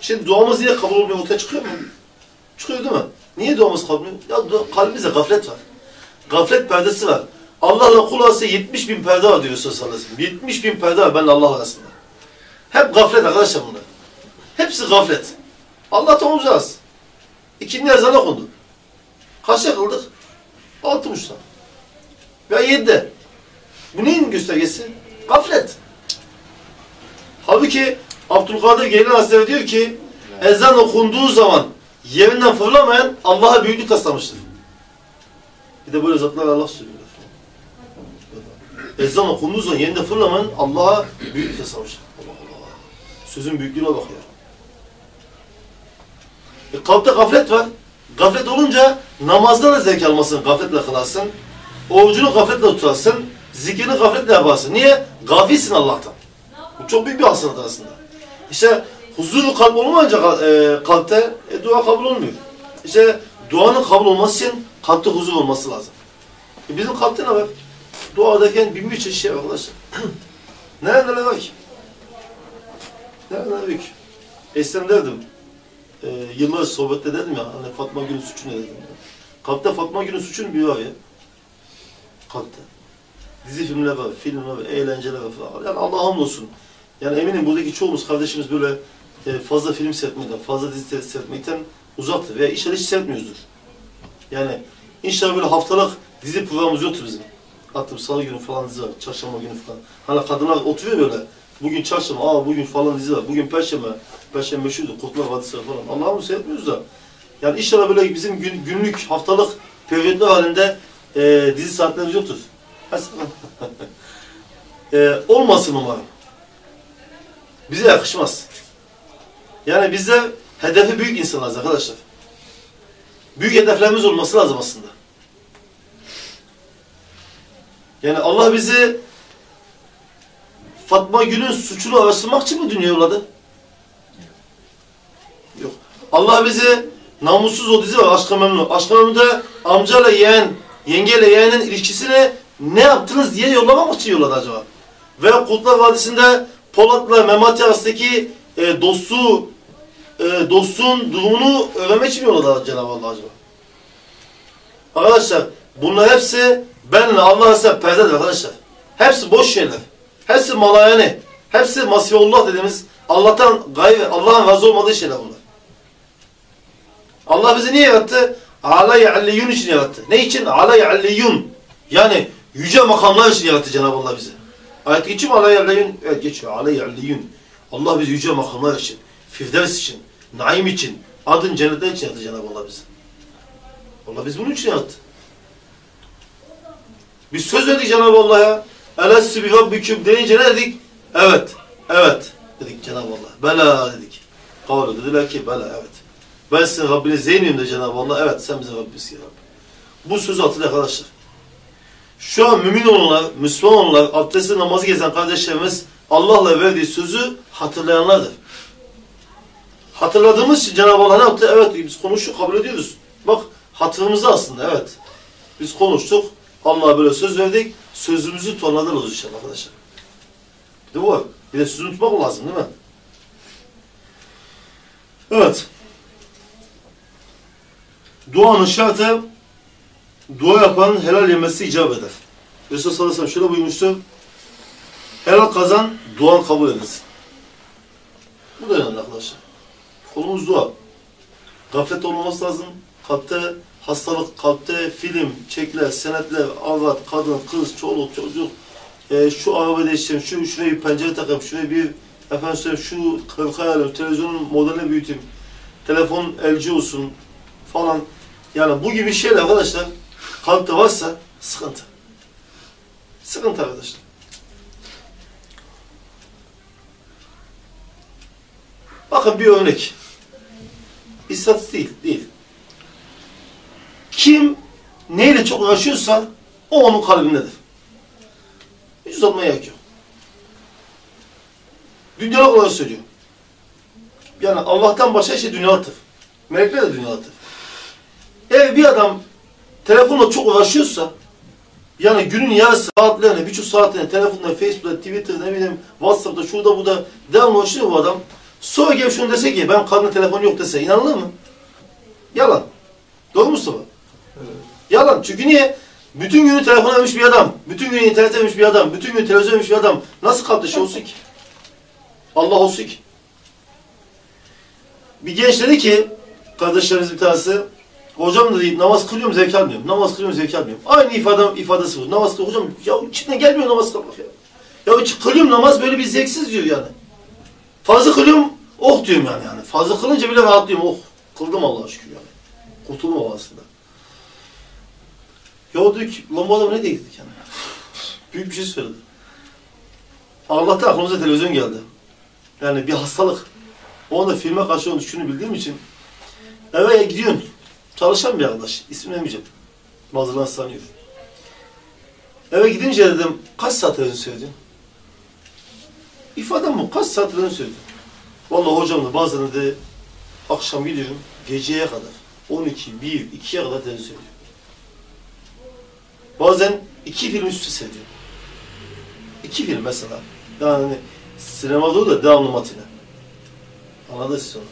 Şimdi duamız niye kabul olmuyor ortaya çıkıyor mu? Çıkıyor değil mi? Niye duamız kabul olmuyor? Ya du- kalbimizde gaflet var. Gaflet perdesi var. Allah'la kul arasında 70 bin perde var diyor Resulullah sallallahu aleyhi ve sellem. 70 bin perde var benimle Allah arasında. Hep gaflet arkadaşlar bunlar. Hepsi gaflet. Allah'tan uzağız. İkindi ezana kondu. Kaçta kıldık? Altı buçukta. Veya yedide. Bu neyin göstergesi? Gaflet. Halbuki Abdülkadir Geylani Hazretleri diyor ki ezan okunduğu zaman yerinden fırlamayan Allah'a büyüklük taslamıştır. Bir de böyle zatlar Allah söylüyor. Ezan okunduğu zaman yerinde fırlamayan Allah'a büyüklük taslamıştır. Allah Allah. Sözün büyüklüğüne bak ya. E, kalpte gaflet var. Gaflet olunca namazda da zevk almasın, gafletle kılarsın. Orucunu gafletle tutarsın. Zikrini gafletle yaparsın. Niye? Gafilsin Allah'tan. Bu çok büyük bir hastalık aslında. İşte huzurlu kalp olmayınca e, kalpte e, dua kabul olmuyor. İşte duanın kabul olması için kalpte huzur olması lazım. E, bizim kalpte ne var? Dua ederken bin bir çeşit şey var arkadaşlar. neler neler var ki? Neler neler var ki? Eskiden derdim, e, yıllar sohbette dedim ya, hani Fatma Gül'ün suçu ne dedim. Kalpte Fatma Gül'ün suçun bir var ya. Kalpte. Dizi filmler var, filmler var, eğlenceler var falan. Yani Allah'a hamdolsun. Yani eminim buradaki çoğumuz kardeşimiz böyle e, fazla film seyretmekten, fazla dizi seyretmekten uzaktır veya inşallah hiç seyretmiyoruzdur. Yani inşallah böyle haftalık dizi programımız yoktur bizim. Atıyorum salı günü falan dizi var, çarşamba günü falan. Hani kadınlar oturuyor böyle. Bugün çarşamba, aa bugün falan dizi var. Bugün perşembe, perşembe şuydu, Kurtlar Vadisi falan. Allah'ım seyretmiyoruz da. Yani inşallah böyle bizim gün, günlük, haftalık periyotlar halinde e, dizi saatlerimiz yoktur. e, olmasın umarım. Bize yakışmaz. Yani bizler hedefi büyük insanlarız arkadaşlar. Büyük hedeflerimiz olması lazım aslında. Yani Allah bizi Fatma Gül'ün suçunu araştırmak için mi dünya yolladı? Yok. Allah bizi namussuz o dizi var Aşk-ı Memnu. Aşk-ı Memnu'da amcayla yeğen, yengeyle yeğenin ilişkisini ne yaptınız diye yollamamak için yolladı acaba? Veya Kurtlar Vadisi'nde Polat'la Memati arasındaki e, dostu e, dostun durumunu öğrenmek için mi yolladı Cenab-ı Allah acaba? Arkadaşlar bunlar hepsi benle Allah'a ise perdedir arkadaşlar. Hepsi boş şeyler. Hepsi malayani. Hepsi masiyullah dediğimiz Allah'tan gayrı, Allah'ın razı olmadığı şeyler bunlar. Allah bizi niye yarattı? Alay alliyun için yarattı. Ne için? Alay alliyun. Yani yüce makamlar için yarattı Cenab-ı Allah bizi. Ayet geçiyor mu alay alliyun? Evet geçiyor. Alay alliyun. Allah bizi yüce makamlar için, firdevs için, naim için, adın cennetler için yarattı Cenab-ı Allah bizi. Allah biz bunun için yarattı. Biz söz verdik Cenab-ı Allah'a. Elessi bi rabbiküm deyince ne dedik? Evet, evet dedik Cenab-ı Allah. Bela dedik. Kavlu dediler ki bela evet. Ben sizin Rabbiniz değil miyim de Cenab-ı Allah? Evet sen bizim Rabbimiz ya Rabbi. Bu sözü hatırlayın arkadaşlar. Şu an mümin olanlar, Müslüman olanlar, abdestli namazı gezen kardeşlerimiz Allah'la verdiği sözü hatırlayanlardır. Hatırladığımız için Cenab-ı Allah ne yaptı? Evet biz konuştuk, kabul ediyoruz. Bak hatırımızda aslında evet. Biz konuştuk, Allah'a böyle söz verdik, sözümüzü tonladırız inşallah arkadaşlar. Bir de bu. Bir de sözünü tutmak lazım değil mi? Evet. Duanın şartı dua yapanın helal yemesi icap eder. Resulullah sallallahu aleyhi şöyle buyurmuştu. Helal kazan, duan kabul edilsin. Bu da önemli arkadaşlar. Konumuz dua. Gaflet olmaması lazım. Kalpte hastalık, kalpte film, çekler, senetler, avrat, kadın, kız, çoluk, çocuk, e, şu arabayı değiştireyim, şu, şuraya bir pencere takayım, şuraya bir efendim söyleyeyim, şu kırkaya alayım, televizyonun modelini büyüteyim, telefon LG olsun falan. Yani bu gibi şeyler arkadaşlar kalpte varsa sıkıntı. Sıkıntı arkadaşlar. Bakın bir örnek. İstatistik değil, değil. Kim neyle çok uğraşıyorsa o onun kalbindedir. Hiç uzatmaya gerek yok. Dünyalık olarak söylüyorum. Yani Allah'tan başka şey dünyalıktır. Melekler de dünyalıktır. Eğer bir adam telefonla çok uğraşıyorsa yani günün yarısı saatlerine, birçok saatlerine telefonda, Facebook'ta, Twitter'da, ne bileyim, Whatsapp'ta, şurada burada devamlı uğraşıyor bu adam. Sonra gelip şunu dese ki ben kadına telefon yok dese inanılır mı? Yalan. Doğru mu Mustafa? Yalan. Çünkü niye? Bütün günü telefon vermiş bir adam, bütün günü internet vermiş bir adam, bütün günü televizyon vermiş bir adam nasıl kalpte şey olsun ki? Allah olsun ki. Bir genç dedi ki, kardeşlerimiz bir tanesi, hocam dedi namaz kılıyorum zevk almıyorum, namaz kılıyorum zevk almıyorum. Aynı ifade, ifadesi bu. Namaz kılıyorum, hocam ya içinden gelmiyor namaz kılmak ya. Ya kılıyorum namaz böyle bir zevksiz diyor yani. Fazla kılıyorum, oh diyorum yani. yani. Fazla kılınca bile rahatlıyorum, oh. Kıldım Allah'a şükür yani. Kurtuldum aslında. Ya diyor ki, lan bu adam ne diye gittik yani? Büyük bir şey söyledi. Allah'tan aklımıza televizyon geldi. Yani bir hastalık. O anda filme karşı onun düşünü bildiğim için eve gidiyorsun. Çalışan bir arkadaş. İsmini demeyeceğim. Bazılarına sanıyor. Eve gidince dedim, kaç saat televizyon seyredin? İfadem bu, kaç saat televizyon seyredin? Vallahi hocam da bazen de akşam gidiyorum, geceye kadar. 12, 1, 2'ye kadar televizyon seyrediyorum. Bazen iki film üstü seyrediyorum. İki film mesela. Yani sinemada da devamlı matine. Anladınız siz onu.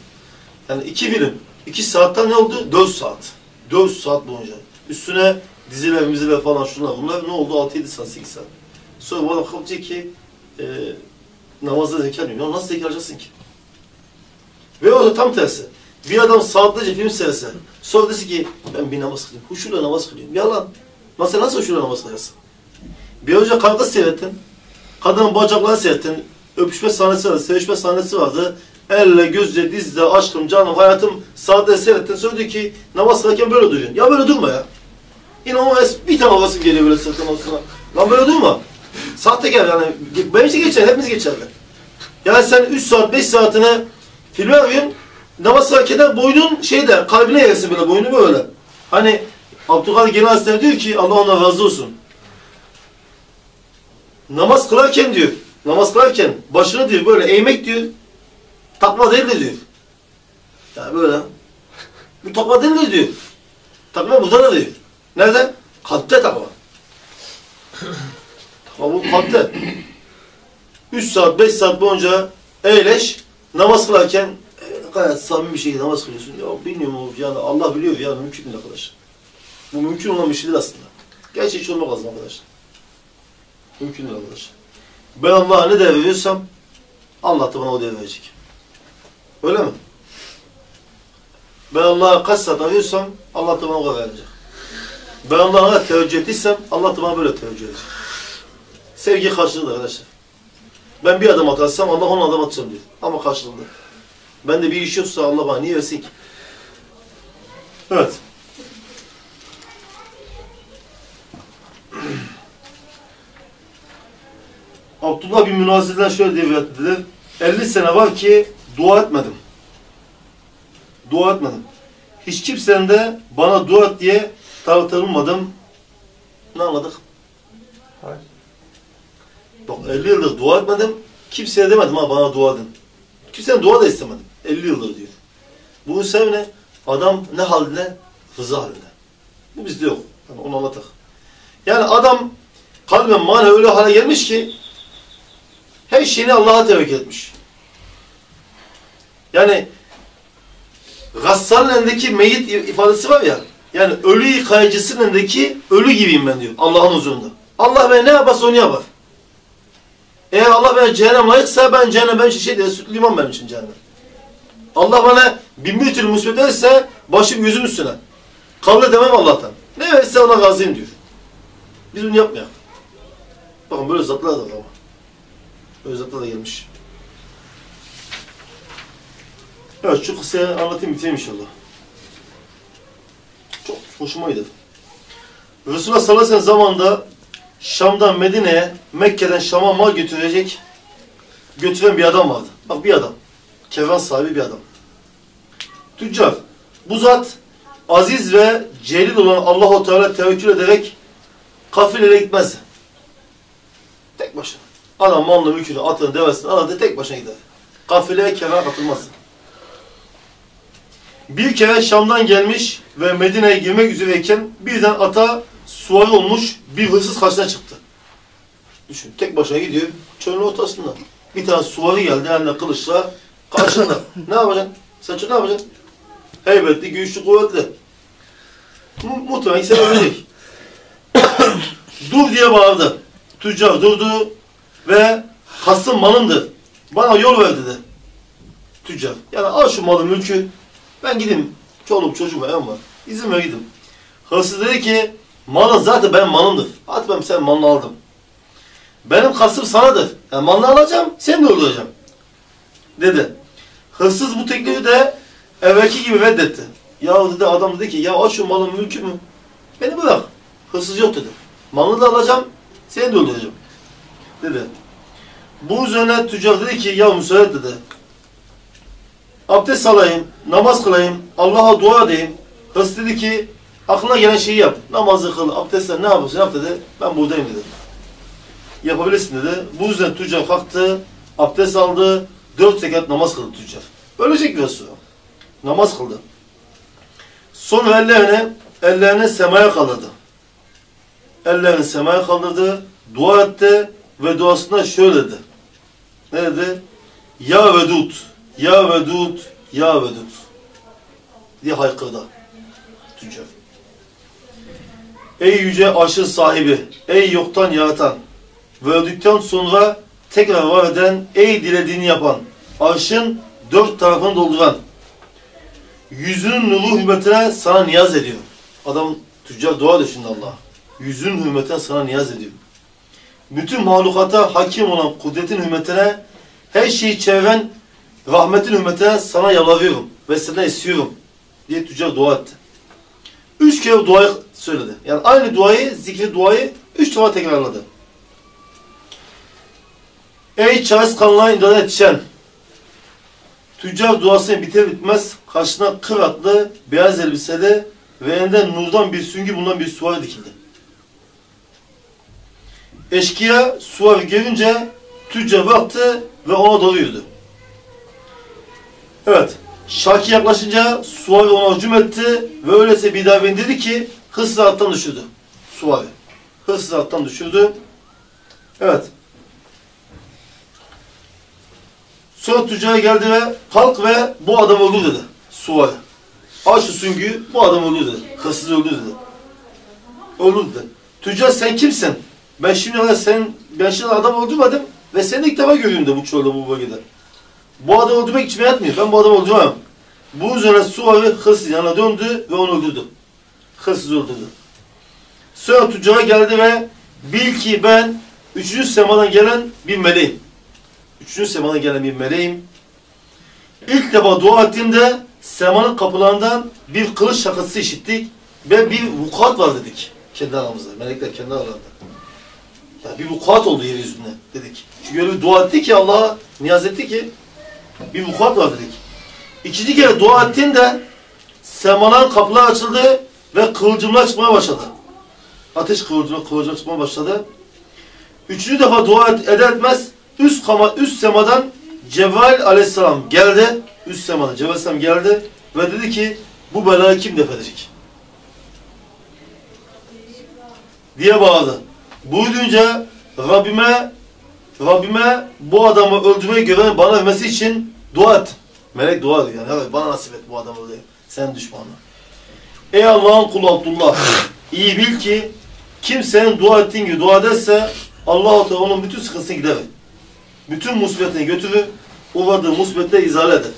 Yani iki film. iki saatten ne oldu? Dört saat. Dört saat boyunca. Üstüne diziler, miziler falan şunlar bunlar ne oldu? Altı, yedi saat, sekiz saat. Sonra bu adam kalkacak ki e, namazda zeka diyor. Ya nasıl zeka alacaksın ki? Ve o da tam tersi. Bir adam saatlerce film seyretse, sonra dese ki ben bir namaz kılayım, huşuyla namaz kılıyorum. Yalan. Nasıl nasıl huşuyla namaz kılarsın? Bir önce kavga seyrettin, kadının bacaklarını seyrettin, öpüşme sahnesi vardı, sevişme sahnesi vardı. Elle, gözle, dizle, aşkım, canım, hayatım saatlerce seyrettin. Diyor ki namaz kılarken böyle duruyorsun. Ya böyle durma ya. Es- bir tane havası geliyor böyle sırtın olsuna. Lan böyle durma. Sahtekar yani. Benim için geçer, hepimiz geçerli. Yani sen 3 saat, 5 saatini filme arıyorsun. Namaz kılarken boynun şeyde, kalbine yersin böyle, boynu böyle. Hani Abdülkadir Genel Hazretleri diyor ki, Allah ona razı olsun. Namaz kılarken diyor, namaz kılarken başını diyor böyle eğmek diyor, takma değildir diyor. Yani böyle. Bu takma değildir diyor. Takma burada da diyor. Nerede? Kalpte takma. Takma bu kalpte. 3 saat, 5 saat boyunca eğleş, namaz kılarken gayet samimi bir şekilde namaz kılıyorsun. Ya bilmiyorum yani Allah biliyor ya mümkün değil arkadaş. Bu mümkün olan bir şey değil aslında. Gerçekçi olmak lazım arkadaş. Mümkün değil arkadaş. Ben Allah'a ne değer veriyorsam Allah da bana o değer verecek. Öyle mi? Ben Allah'a kaç saat arıyorsam Allah da bana o verecek. Ben Allah'a teveccüh ettiysem Allah da bana böyle teveccüh edecek. Sevgi karşılığı arkadaşlar. Ben bir adım atarsam Allah on adım atacağım diyor. Ama karşılığında. Ben de bir iş yoksa Allah bana niye versin ki? Evet. Abdullah bin Münazir'den şöyle devret edilir. 50 sene var ki dua etmedim. Dua etmedim. Hiç kimsenin de bana dua et diye tartılmadım. Ne anladık? Hayır. Bak 50 yıldır dua etmedim. Kimseye demedim ha bana dua edin. Kimseden dua da istemedim. 50 yıldır diyor. Bunun sebebi ne? Adam ne halinde? Rıza halinde. Bu bizde yok. Yani onu anlatak. Yani adam kalben manen öyle hale gelmiş ki her şeyini Allah'a tevekkül etmiş. Yani Gassal'ın elindeki meyit ifadesi var ya yani ölü yıkayıcısının elindeki ölü gibiyim ben diyor Allah'ın huzurunda. Allah beni ne yaparsa onu yapar. Eğer Allah bana cehennem layıksa ben cehennem ben için şey diye süt liman benim için cehennem. Allah bana bin bir türlü musibet verirse başım yüzüm üstüne. Kabul edemem Allah'tan. Ne verirse ona razıyım diyor. Biz bunu yapmayalım. Bakın böyle zatlar da var zatlar da gelmiş. Evet şu kısayı anlatayım bitireyim inşallah. Çok hoşuma gitti. Resulullah sallallahu aleyhi ve sellem zamanında Şam'dan Medine'ye, Mekke'den Şam'a mal götürecek, götüren bir adam vardı. Bak bir adam. Kervan sahibi bir adam. Tüccar. Bu zat aziz ve celil olan Allah-u Teala tevekkül ederek kafileyle gitmezdi. Tek başına. Adam malını, mülkünü, atını, devesini aladı tek başına gider. Kafileye kervan katılmazdı. Bir kere Şam'dan gelmiş ve Medine'ye girmek üzereyken birden ata suvari olmuş bir hırsız karşısına çıktı. Düşün, tek başına gidiyor, çölün ortasında. Bir tane suvari geldi, eline kılıçla, karşında. ne yapacaksın? Sen ne yapacaksın? Heybetli, güçlü, kuvvetli. Mu muhtemelen seni ölecek. Dur diye bağırdı. Tüccar durdu ve hasım malındır. Bana yol ver dedi. Tüccar. Yani al şu malı, mülkü, ben gideyim. Çoluğum çocuğum evim var. İzin ver gideyim. Hırsız dedi ki malın zaten benim malımdır. Hadi ben senin malını aldım. Benim kasım sanadır. Yani malını alacağım, seni de öldüreceğim. Dedi. Hırsız bu teklifi de evvelki gibi reddetti. Ya dedi adam dedi ki ya aç şu malın mülkü mü? Beni bırak. Hırsız yok dedi. Malını da alacağım, seni de öldüreceğim. Dedi. Bu üzerine tüccar dedi ki ya müsaade dedi. Abdest alayım, namaz kılayım, Allah'a dua edeyim. Hırs dedi ki aklına gelen şeyi yap. Namazı kıl, abdestle ne yapıyorsun yap dedi. Ben buradayım dedi. Yapabilirsin dedi. Bu yüzden tüccar kalktı, abdest aldı, dört rekat namaz kıldı tüccar. Ölecek biraz sonra. Namaz kıldı. Sonra ellerini, ellerini semaya kaldırdı. Ellerini semaya kaldırdı, dua etti ve duasında şöyle dedi. Ne dedi? Ya Vedud, Ya Vedud, Ya Vedud diye haykırdı tüccar. Ey yüce aşır sahibi, ey yoktan yaratan ve öldükten sonra tekrar var eden, ey dilediğini yapan, arşın dört tarafını dolduran, yüzünün nuru hürmetine sana niyaz ediyorum. Adam tüccar dua düşündü Allah. Yüzünün hürmetine sana niyaz ediyorum. Bütün mahlukata hakim olan kudretin hürmetine, her şeyi çeviren rahmetin hürmetine sana yalvarıyorum ve senden istiyorum diye tüccar dua etti. Üç kere duayı söyledi. Yani aynı duayı, zikri duayı üç defa tekrarladı. Ey çaresiz kanlığa imdada yetişen, tüccar duasını biter bitmez karşısına kır atlı, beyaz elbiseli ve elinde nurdan bir süngü bulunan bir suvari dikildi. Eşkıya suvari görünce tüccar baktı ve ona doğru. Evet, Şaki yaklaşınca suvari ona hücum etti ve öylese bir daha bindirdi ki hırsız attan düşürdü. Suvari. Hırsız attan düşürdü. Evet. Sonra tüccar geldi ve kalk ve bu adamı öldür dedi. Suvari. Al şu süngüyü bu adamı öldür dedi. Hırsızı öldür dedi. Öldür dedi. Tüccar sen kimsin? Ben şimdi kadar sen, ben şimdi adam öldürmedim ve seni ilk defa görüyorum de bu çölde bu bölgede. Bu adamı öldürmek için yatmıyor. Ben bu adamı öldürmem. Bu üzerine Suvari hırsız yanına döndü ve onu öldürdü. Hırsız öldürdü. Sonra tüccara geldi ve bil ki ben üçüncü semadan gelen bir meleğim. Üçüncü semadan gelen bir meleğim. İlk defa dua ettiğimde semanın kapılarından bir kılıç şakası işittik ve bir vukuat var dedik kendi aramızda. Melekler kendi aralarında. Ya bir vukuat oldu yeryüzünde dedik. Çünkü öyle bir dua etti ki Allah'a niyaz etti ki bir vukuat var dedik. İkinci kere dua ettiğinde semaların kapılar açıldı ve kıvılcımlar çıkmaya başladı. Ateş kıvılcımlar, kıvılcımlar çıkmaya başladı. Üçüncü defa dua et, eder etmez üst, kama, üst semadan Cebrail aleyhisselam geldi. Üst semadan Cebrail aleyhisselam geldi ve dedi ki bu belayı kim def edecek? Diye bağırdı. Buyurunca Rabbime Rabbime bu adamı öldürmeyi gören bana vermesi için dua et. Melek dua ediyor yani. Evet, bana nasip et bu adamı öldürmeyi. Sen düşmanla. Ey Allah'ın kulu Abdullah. iyi bil ki kim senin dua ettiğin gibi dua ederse Allah-u Teala onun bütün sıkıntısını giderir. Bütün musibetini götürür. Uğradığı musibette izale eder.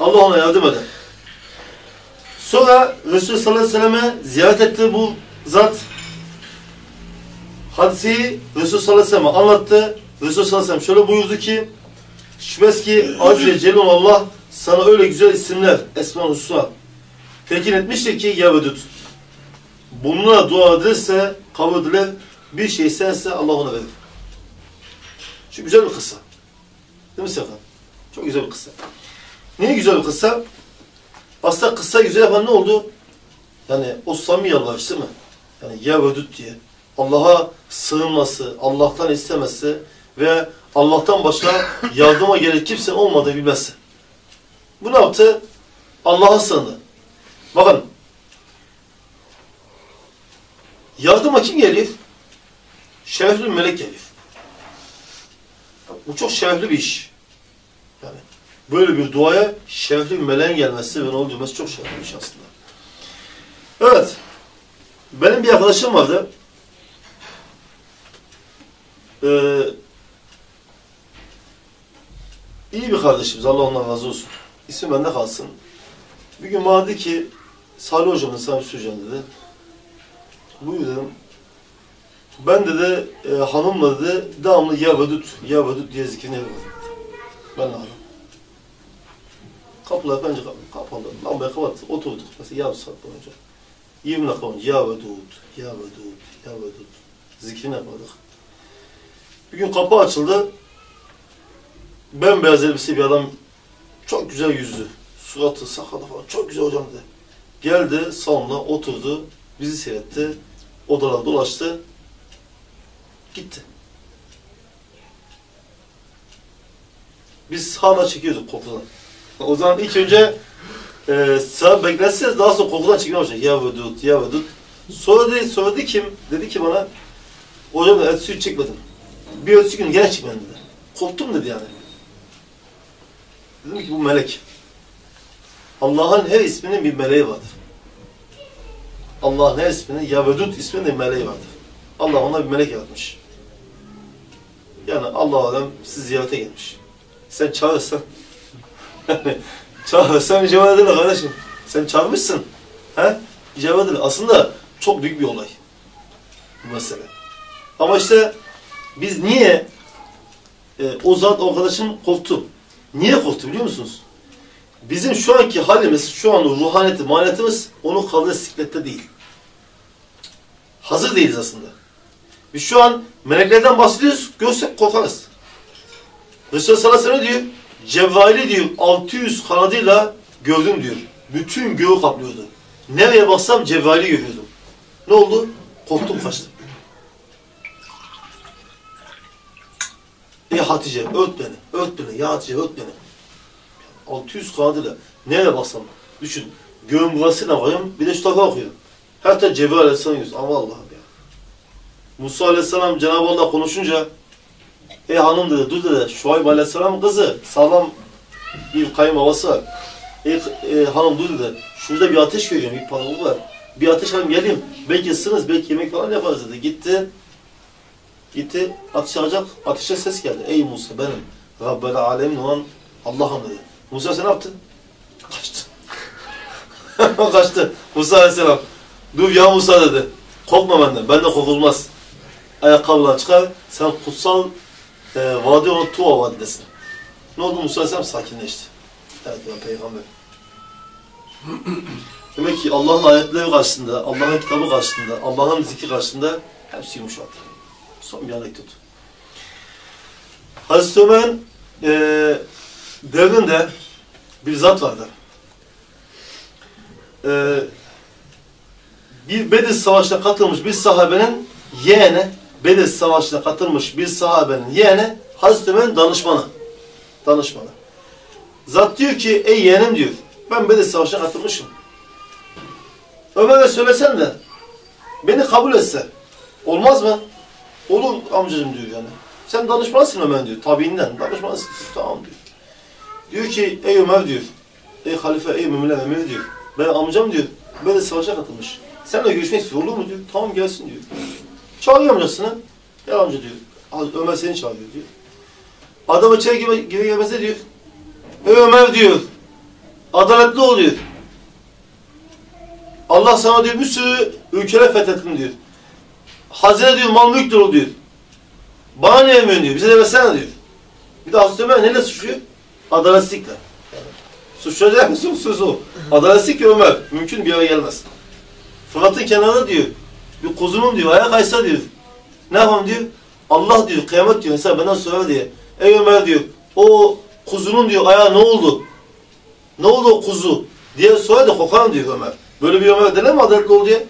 Allah ona yardım eder. Sonra Resulü sallallahu aleyhi ve selleme ziyaret etti bu zat. Hadiseyi Resulü sallallahu anlattı. Resulü sallallahu şöyle buyurdu ki Şüphesiz ki Aziz ve Celil Allah sana öyle güzel isimler, Esma-ül Hüsna tekin etmiştir ki ya vedud. Bununla dua edilirse, kabul edilir, bir şey sense Allah ona verir. Şu güzel bir kıssa. Değil mi Serkan? Çok güzel bir kıssa. Niye güzel bir kıssa? Aslında kıssa güzel yapan ne oldu? Yani o samimi yalvarış değil mi? Yani ya vedud diye. Allah'a sığınması, Allah'tan istemesi ve Allah'tan başka yardıma gerek kimse olmadığı bilmesi. Bu ne yaptı? Allah'a sığındı. Bakın. Yardıma kim geliyor? Şerefli bir melek geliyor. Bu çok şerefli bir iş. Yani böyle bir duaya şerefli bir meleğin gelmesi ve ne olduğu çok şerefli bir iş aslında. Evet. Benim bir arkadaşım vardı. Ee, iyi bir kardeşimiz. Allah ondan razı olsun. İsmi bende kalsın. Bir gün bana dedi ki Salih hocamın sana bir söyleyeceğim dedi. Buyur dedim. Ben dedi e, hanımla dedi devamlı ya vedut, ya vedut diye zikrini yapıyordum. Ben de hanım. Kapılar bence kapalı. Lambayı kapattık. Oturduk. Mesela yarım saat boyunca. 20 dakika boyunca ya vedut, ya vedut, ya vedut. Zikrini yapardık. Bir gün kapı açıldı. Bembeyaz elbise bir adam çok güzel yüzlü. Suratı, sakalı falan çok güzel hocam dedi. Geldi salona oturdu. Bizi seyretti. Odalara dolaştı. Gitti. Biz hala çekiyorduk kokudan. O zaman ilk önce e, sıra bekletseniz daha sonra kokudan çekmeye başladık. Ya vedut, ya vedut. Sonra dedi, sonra dedi kim? Dedi ki bana hocam et suyu çekmedim. Bir ötesi gün gene çıkmadım dedi. Korktum dedi yani. Dedim ki bu melek. Allah'ın her isminin bir meleği vardır. Allah'ın her isminin Yavedud isminin de bir meleği vardır. Allah ona bir melek yaratmış. Yani Allah alem sizi ziyarete gelmiş. Sen çağırırsan Çağır, sen icabet edin kardeşim. Sen çağırmışsın. He? İcabet edin. Aslında çok büyük bir olay. Bu mesele. Ama işte biz niye e, o zat arkadaşım korktu. Niye korktu biliyor musunuz? Bizim şu anki halimiz, şu an ruhaniyeti, maniyetimiz onun kaldığı siklette değil. Hazır değiliz aslında. Biz şu an meleklerden bahsediyoruz, görsek korkarız. Resulullah sallallahu aleyhi ve diyor, Cevvali diyor 600 kanadıyla gördüm diyor. Bütün göğü kaplıyordu. Nereye baksam Cevvali görüyordum. Ne oldu? Korktum kaçtım. Ey Hatice ört beni, ört beni, ya Hatice ört beni. 600 kanadıyla nereye baksam düşün. Göğün burasıyla varıyorum, bir de şu tarafa bakıyorum. Her taraf Cebrail Aleyhisselam yüz. Ama Allah'ım ya. Musa Aleyhisselam Cenab-ı Allah konuşunca Ey hanım dedi, dur dedi, Şuayb Aleyhisselam kızı, sağlam bir kayınbabası var. Ey e, hanım dur dedi, şurada bir ateş görüyorum, bir parmak var. Bir ateş alayım geleyim, belki ısınız, belki yemek falan yaparız dedi. Gitti, gitti, ateş alacak, ateşe ses geldi. Ey Musa benim, Rabbel alemin olan Allah'ım dedi. Musa sen ne yaptın? Kaçtı. Kaçtı. Musa Aleyhisselam. Dur ya Musa dedi. Korkma benden. Benden korkulmaz. Ayakkabılar çıkar. Sen kutsal e, vadi olan Tuva vadidesin. Ne oldu Musa Aleyhisselam sakinleşti. Evet ben peygamber. Demek ki Allah'ın ayetleri karşısında, Allah'ın kitabı karşısında, Allah'ın zikri karşısında hepsi yumuşadı. Son bir anekdot. Hazreti Ömer'in e, devrinde bir zat vardı. E, bir Bedir Savaşı'na katılmış bir sahabenin yeğeni, Bedir Savaşı'na katılmış bir sahabenin yeğeni Hazreti Ömer'in danışmanı. Danışmanı. Zat diyor ki, ey yeğenim diyor, ben Bedir Savaşı'na katılmışım. Ömer'e söylesen de beni kabul etse olmaz mı? Olur amcacığım diyor yani. Sen danışmansın Ömer diyor. Tabiinden danışmansın. Tamam diyor. Diyor ki ey Ömer diyor. Ey halife, ey müminler emiri diyor. Ben amcam diyor. Böyle savaşa katılmış. Seninle görüşmek istiyor. Olur mu diyor. Tamam gelsin diyor. Çağırıyor amcasını. Gel amca diyor. "Al, Ömer seni çağırıyor diyor. Adam içeri gibi, gibi gelmese diyor. Ey Ömer diyor. Adaletli ol diyor. Allah sana diyor bir sürü ülkeler fethettim diyor. Hazine diyor mal mülk dolu diyor. Bana ne emiyorsun diyor. Bize de versene diyor. Bir de Ömer neyle suçluyor? Adaletsizlikle. Suçlayacak mısın? Söz o. Adaletsizlik ki Ömer. Mümkün bir yere gelmez. Fırat'ın kenarında diyor. Bir kuzunun diyor. Ayağa kaysa diyor. Ne yapalım diyor. Allah diyor. Kıyamet diyor. Mesela benden sonra diye. Ey Ömer diyor. O kuzunun diyor ayağı ne oldu? Ne oldu o kuzu? Diye sorar da kokarım diyor Ömer. Böyle bir Ömer denir mi adaletli ol diye?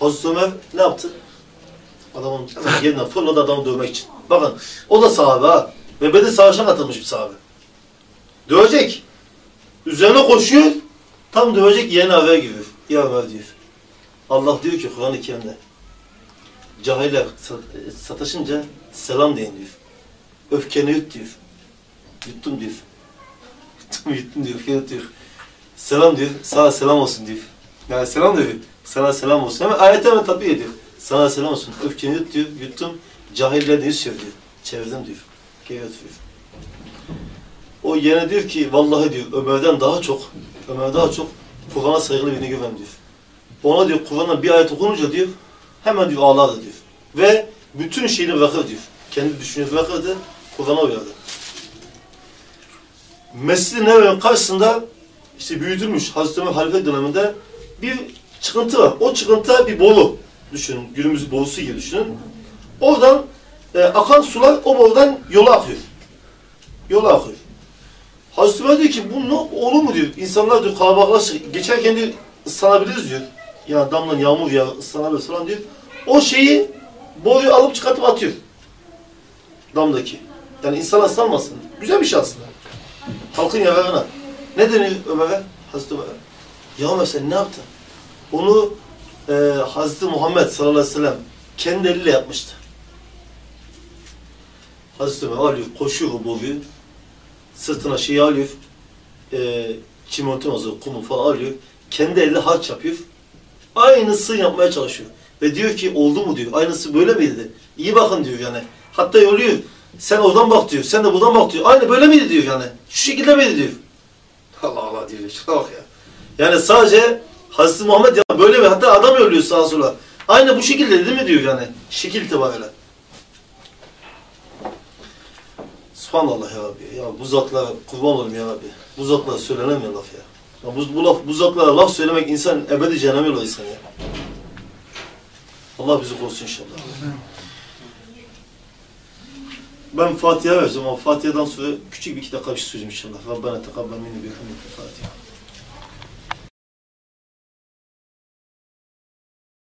Hazreti Ömer ne yaptı? Adamın yerinden fırladı adamı dövmek için. Bakın o da sahabe ha. Ve Bedir Savaşı'na katılmış bir sahabe. Dövecek. Üzerine koşuyor. Tam dövecek yeğeni havaya giriyor. Ya Ömer diyor. Allah diyor ki Kur'an-ı Kerim'de cahiller sataşınca selam deyin diyor. Öfkeni yut diyor. Yuttum diyor. Yuttum yuttum diyor. Öfkeni yut diyor. Selam diyor. Sana selam olsun diyor. Yani selam diyor. Sana selam olsun. Hemen ayete hemen tatbik ediyor. Sana selam olsun. Öfkeni yut diyor. Yuttum. Çevir diyor. Çevirdim diyor. Geri oturuyor. O yine diyor ki vallahi diyor Ömer'den daha çok Ömer daha çok Kur'an'a saygılı birine güven diyor. Ona diyor Kur'an'dan bir ayet okununca diyor hemen diyor ağlardı diyor. Ve bütün şeyini bırakır diyor. Kendi düşüncesini bırakırdı. Kur'an'a uyardı. Mescid-i Nebevi'nin karşısında işte büyütülmüş Hazreti Ömer halife döneminde bir çıkıntı var. O çıkıntı bir bolu. Düşünün. Günümüz borusu gibi düşünün. Oradan e, akan sular o borudan yola akıyor. Yola akıyor. Hazreti Ömer diyor ki bu ne olur mu diyor. İnsanlar diyor kalabalıklaşır. Geçerken diyor ıslanabiliriz diyor. Yani damla yağmur ya ıslanabiliriz falan diyor. O şeyi boruyu alıp çıkartıp atıyor. Damdaki. Yani insan ıslanmasın. Güzel bir şey aslında. Halkın yararına. Ne deniyor Ömer'e? Hazreti Ömer'e. Ya Ömer sen ne yaptın? Onu e, Hazreti Muhammed sallallahu aleyhi ve sellem kendi eliyle yapmıştı. Hazreti Ömer alıyor, koşuyor boruyu. Sırtına şeyi alıyor. E, çimento mazı, kumu falan alıyor. Kendi elle harç yapıyor. Aynısını yapmaya çalışıyor. Ve diyor ki oldu mu diyor. Aynısı böyle miydi? İyi bakın diyor yani. Hatta yolluyor. Sen oradan bak diyor. Sen de buradan bak diyor. Aynı böyle miydi diyor yani. Şu şekilde miydi diyor. Allah Allah diyor. Şuna bak ya. Yani sadece Hazreti Muhammed ya böyle bir hatta adam ölüyor sağa sola. Aynı bu şekilde değil mi diyor yani. Şekil itibariyle. Subhanallah ya Rabbi. Ya bu zatlara kurban olurum ya Rabbi. Bu zatlara söylenemiyor laf ya. ya bu, bu, laf, bu zatlara laf söylemek insan ebedi cehenneme yolu insan ya. Allah bizi korusun inşallah. Ben Fatiha vereceğim ama Fatiha'dan sonra küçük bir iki dakika bir şey söyleyeceğim inşallah. Rabbena tekabbel minni bi Fatiha.